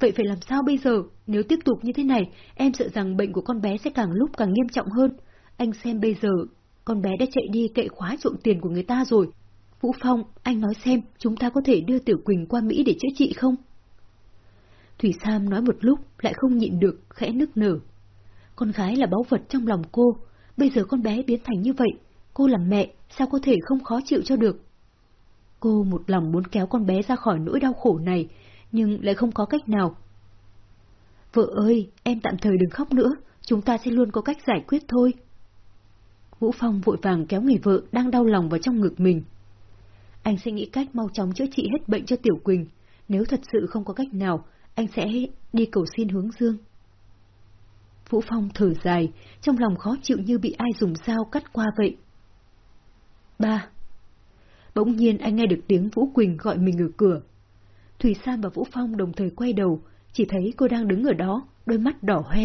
Vậy phải làm sao bây giờ? Nếu tiếp tục như thế này, em sợ rằng bệnh của con bé sẽ càng lúc càng nghiêm trọng hơn. Anh xem bây giờ, con bé đã chạy đi cậy khóa trộm tiền của người ta rồi. Vũ Phong, anh nói xem, chúng ta có thể đưa Tiểu Quỳnh qua Mỹ để chữa trị không? Thủy Sam nói một lúc lại không nhịn được, khẽ nức nở. Con gái là báu vật trong lòng cô, bây giờ con bé biến thành như vậy, cô làm mẹ, sao có thể không khó chịu cho được? Cô một lòng muốn kéo con bé ra khỏi nỗi đau khổ này, nhưng lại không có cách nào. Vợ ơi, em tạm thời đừng khóc nữa, chúng ta sẽ luôn có cách giải quyết thôi. Vũ Phong vội vàng kéo người vợ đang đau lòng vào trong ngực mình. Anh sẽ nghĩ cách mau chóng chữa trị hết bệnh cho Tiểu Quỳnh, nếu thật sự không có cách nào, anh sẽ đi cầu xin hướng dương. Vũ Phong thở dài, trong lòng khó chịu như bị ai dùng dao cắt qua vậy. Ba. Bỗng nhiên anh nghe được tiếng Vũ Quỳnh gọi mình ở cửa. Thủy Sam và Vũ Phong đồng thời quay đầu, chỉ thấy cô đang đứng ở đó, đôi mắt đỏ hoe.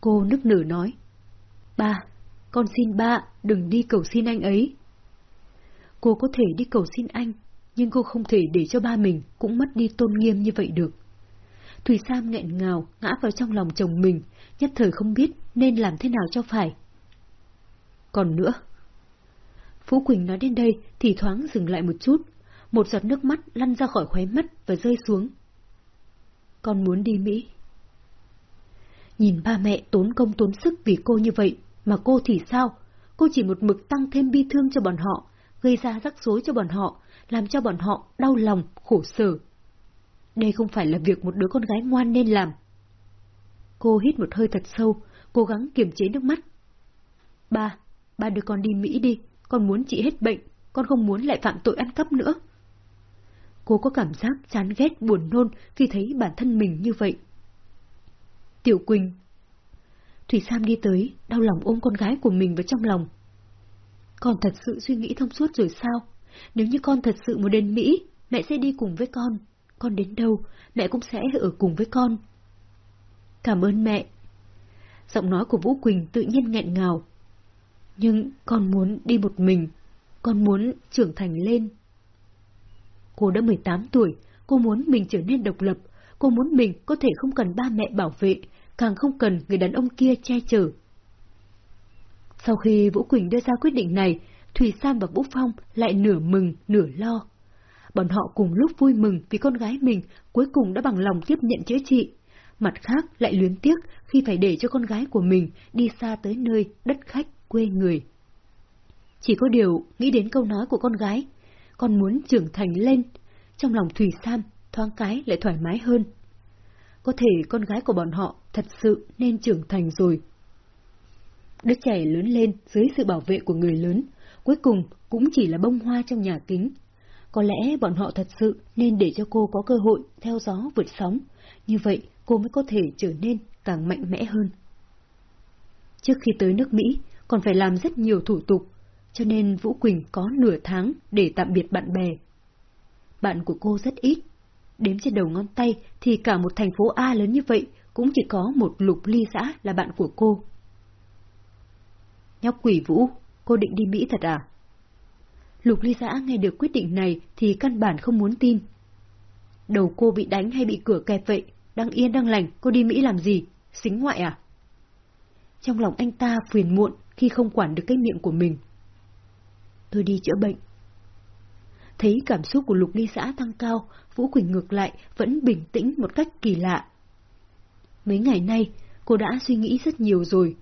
Cô nức nở nói. Ba, con xin ba, đừng đi cầu xin anh ấy. Cô có thể đi cầu xin anh, nhưng cô không thể để cho ba mình cũng mất đi tôn nghiêm như vậy được. Thủy Sam nghẹn ngào, ngã vào trong lòng chồng mình, nhất thời không biết nên làm thế nào cho phải. Còn nữa. Phú Quỳnh nói đến đây thì thoáng dừng lại một chút, một giọt nước mắt lăn ra khỏi khóe mắt và rơi xuống. Con muốn đi Mỹ. Nhìn ba mẹ tốn công tốn sức vì cô như vậy, mà cô thì sao? Cô chỉ một mực tăng thêm bi thương cho bọn họ, gây ra rắc rối cho bọn họ, làm cho bọn họ đau lòng, khổ sở. Đây không phải là việc một đứa con gái ngoan nên làm. Cô hít một hơi thật sâu, cố gắng kiềm chế nước mắt. Ba, ba đưa con đi Mỹ đi, con muốn chị hết bệnh, con không muốn lại phạm tội ăn cắp nữa. Cô có cảm giác chán ghét buồn nôn khi thấy bản thân mình như vậy. Tiểu Quỳnh Thủy Sam đi tới, đau lòng ôm con gái của mình vào trong lòng. Con thật sự suy nghĩ thông suốt rồi sao? Nếu như con thật sự muốn đến Mỹ, mẹ sẽ đi cùng với con. Con đến đâu, mẹ cũng sẽ ở cùng với con. Cảm ơn mẹ. Giọng nói của Vũ Quỳnh tự nhiên nghẹn ngào. Nhưng con muốn đi một mình, con muốn trưởng thành lên. Cô đã 18 tuổi, cô muốn mình trở nên độc lập, cô muốn mình có thể không cần ba mẹ bảo vệ, càng không cần người đàn ông kia che chở. Sau khi Vũ Quỳnh đưa ra quyết định này, Thủy Sam và Vũ Phong lại nửa mừng, nửa lo. Bọn họ cùng lúc vui mừng vì con gái mình cuối cùng đã bằng lòng tiếp nhận chữa trị. Mặt khác lại luyến tiếc khi phải để cho con gái của mình đi xa tới nơi đất khách quê người. Chỉ có điều nghĩ đến câu nói của con gái, con muốn trưởng thành lên, trong lòng Thủy Sam thoáng cái lại thoải mái hơn. Có thể con gái của bọn họ thật sự nên trưởng thành rồi. Đứa trẻ lớn lên dưới sự bảo vệ của người lớn, cuối cùng cũng chỉ là bông hoa trong nhà kính. Có lẽ bọn họ thật sự nên để cho cô có cơ hội theo gió vượt sóng, như vậy cô mới có thể trở nên càng mạnh mẽ hơn. Trước khi tới nước Mỹ, còn phải làm rất nhiều thủ tục, cho nên Vũ Quỳnh có nửa tháng để tạm biệt bạn bè. Bạn của cô rất ít, đếm trên đầu ngón tay thì cả một thành phố A lớn như vậy cũng chỉ có một lục ly xã là bạn của cô. Nhóc quỷ Vũ, cô định đi Mỹ thật à? Lục ly xã nghe được quyết định này thì căn bản không muốn tin. Đầu cô bị đánh hay bị cửa kẹp vậy, đang yên đang lành, cô đi Mỹ làm gì? Xính ngoại à? Trong lòng anh ta phiền muộn khi không quản được cái miệng của mình. Tôi đi chữa bệnh. Thấy cảm xúc của lục ly xã tăng cao, Vũ Quỳnh ngược lại vẫn bình tĩnh một cách kỳ lạ. Mấy ngày nay, cô đã suy nghĩ rất nhiều rồi.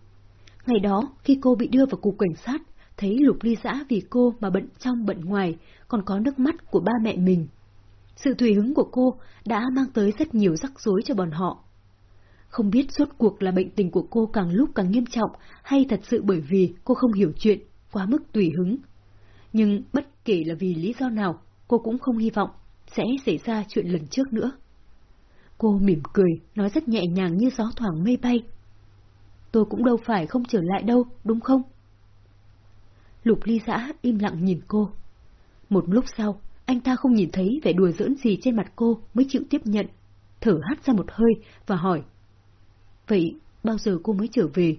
Ngày đó, khi cô bị đưa vào cục cảnh sát, thấy lục ly xã vì cô mà bận trong bận ngoài, còn có nước mắt của ba mẹ mình. Sự tùy hứng của cô đã mang tới rất nhiều rắc rối cho bọn họ. Không biết suốt cuộc là bệnh tình của cô càng lúc càng nghiêm trọng hay thật sự bởi vì cô không hiểu chuyện, quá mức tùy hứng. Nhưng bất kể là vì lý do nào, cô cũng không hy vọng sẽ xảy ra chuyện lần trước nữa. Cô mỉm cười, nói rất nhẹ nhàng như gió thoảng mây bay. Tôi cũng đâu phải không trở lại đâu, đúng không? Lục ly giã im lặng nhìn cô. Một lúc sau, anh ta không nhìn thấy vẻ đùa giỡn gì trên mặt cô mới chịu tiếp nhận, thở hắt ra một hơi và hỏi. Vậy bao giờ cô mới trở về?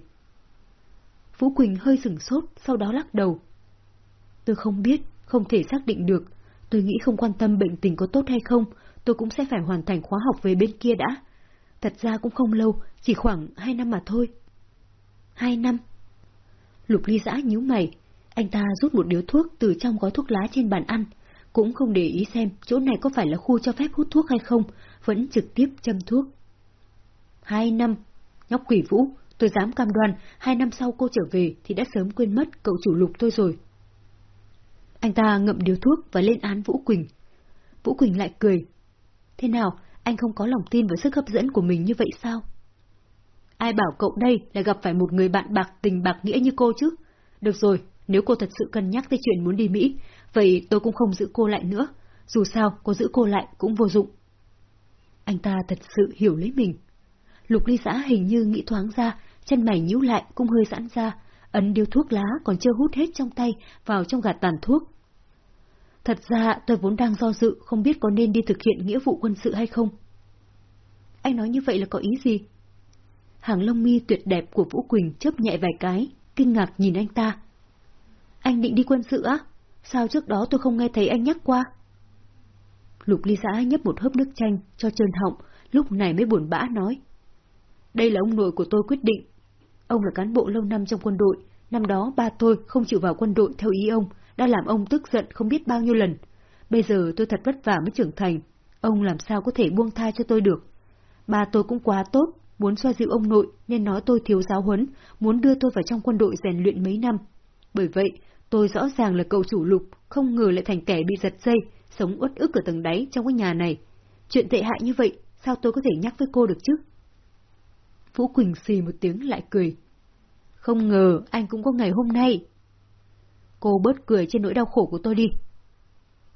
Phú Quỳnh hơi sừng sốt, sau đó lắc đầu. Tôi không biết, không thể xác định được. Tôi nghĩ không quan tâm bệnh tình có tốt hay không, tôi cũng sẽ phải hoàn thành khóa học về bên kia đã. Thật ra cũng không lâu, chỉ khoảng hai năm mà thôi. Hai năm? Lục ly giã nhíu mày. Anh ta rút một điếu thuốc từ trong gói thuốc lá trên bàn ăn, cũng không để ý xem chỗ này có phải là khu cho phép hút thuốc hay không, vẫn trực tiếp châm thuốc. Hai năm? Nhóc quỷ vũ, tôi dám cam đoan, hai năm sau cô trở về thì đã sớm quên mất cậu chủ lục tôi rồi. Anh ta ngậm điếu thuốc và lên án Vũ Quỳnh. Vũ Quỳnh lại cười. Thế nào, anh không có lòng tin với sức hấp dẫn của mình như vậy sao? Ai bảo cậu đây là gặp phải một người bạn bạc tình bạc nghĩa như cô chứ? Được rồi, nếu cô thật sự cân nhắc tới chuyện muốn đi Mỹ, vậy tôi cũng không giữ cô lại nữa. Dù sao, cô giữ cô lại cũng vô dụng. Anh ta thật sự hiểu lấy mình. Lục ly giã hình như nghĩ thoáng ra, chân mày nhíu lại cũng hơi giãn ra, ấn điếu thuốc lá còn chưa hút hết trong tay vào trong gạt tàn thuốc. Thật ra tôi vốn đang do dự không biết có nên đi thực hiện nghĩa vụ quân sự hay không. Anh nói như vậy là có ý gì? hàng lông mi tuyệt đẹp của Vũ Quỳnh chớp nhẹ vài cái, kinh ngạc nhìn anh ta. Anh định đi quân sự á? Sao trước đó tôi không nghe thấy anh nhắc qua? Lục ly giã nhấp một hớp nước chanh cho trơn họng, lúc này mới buồn bã nói. Đây là ông nội của tôi quyết định. Ông là cán bộ lâu năm trong quân đội, năm đó ba tôi không chịu vào quân đội theo ý ông, đã làm ông tức giận không biết bao nhiêu lần. Bây giờ tôi thật vất vả mới trưởng thành, ông làm sao có thể buông tha cho tôi được. Ba tôi cũng quá tốt, muốn xoa dịu ông nội nên nói tôi thiếu giáo huấn, muốn đưa tôi vào trong quân đội rèn luyện mấy năm. Bởi vậy, tôi rõ ràng là cậu chủ lục, không ngờ lại thành kẻ bị giật dây, sống uất ức ở tầng đáy trong cái nhà này. Chuyện tệ hại như vậy, sao tôi có thể nhắc với cô được chứ? Vũ Quỳnh xì một tiếng lại cười. Không ngờ anh cũng có ngày hôm nay. Cô bớt cười trên nỗi đau khổ của tôi đi.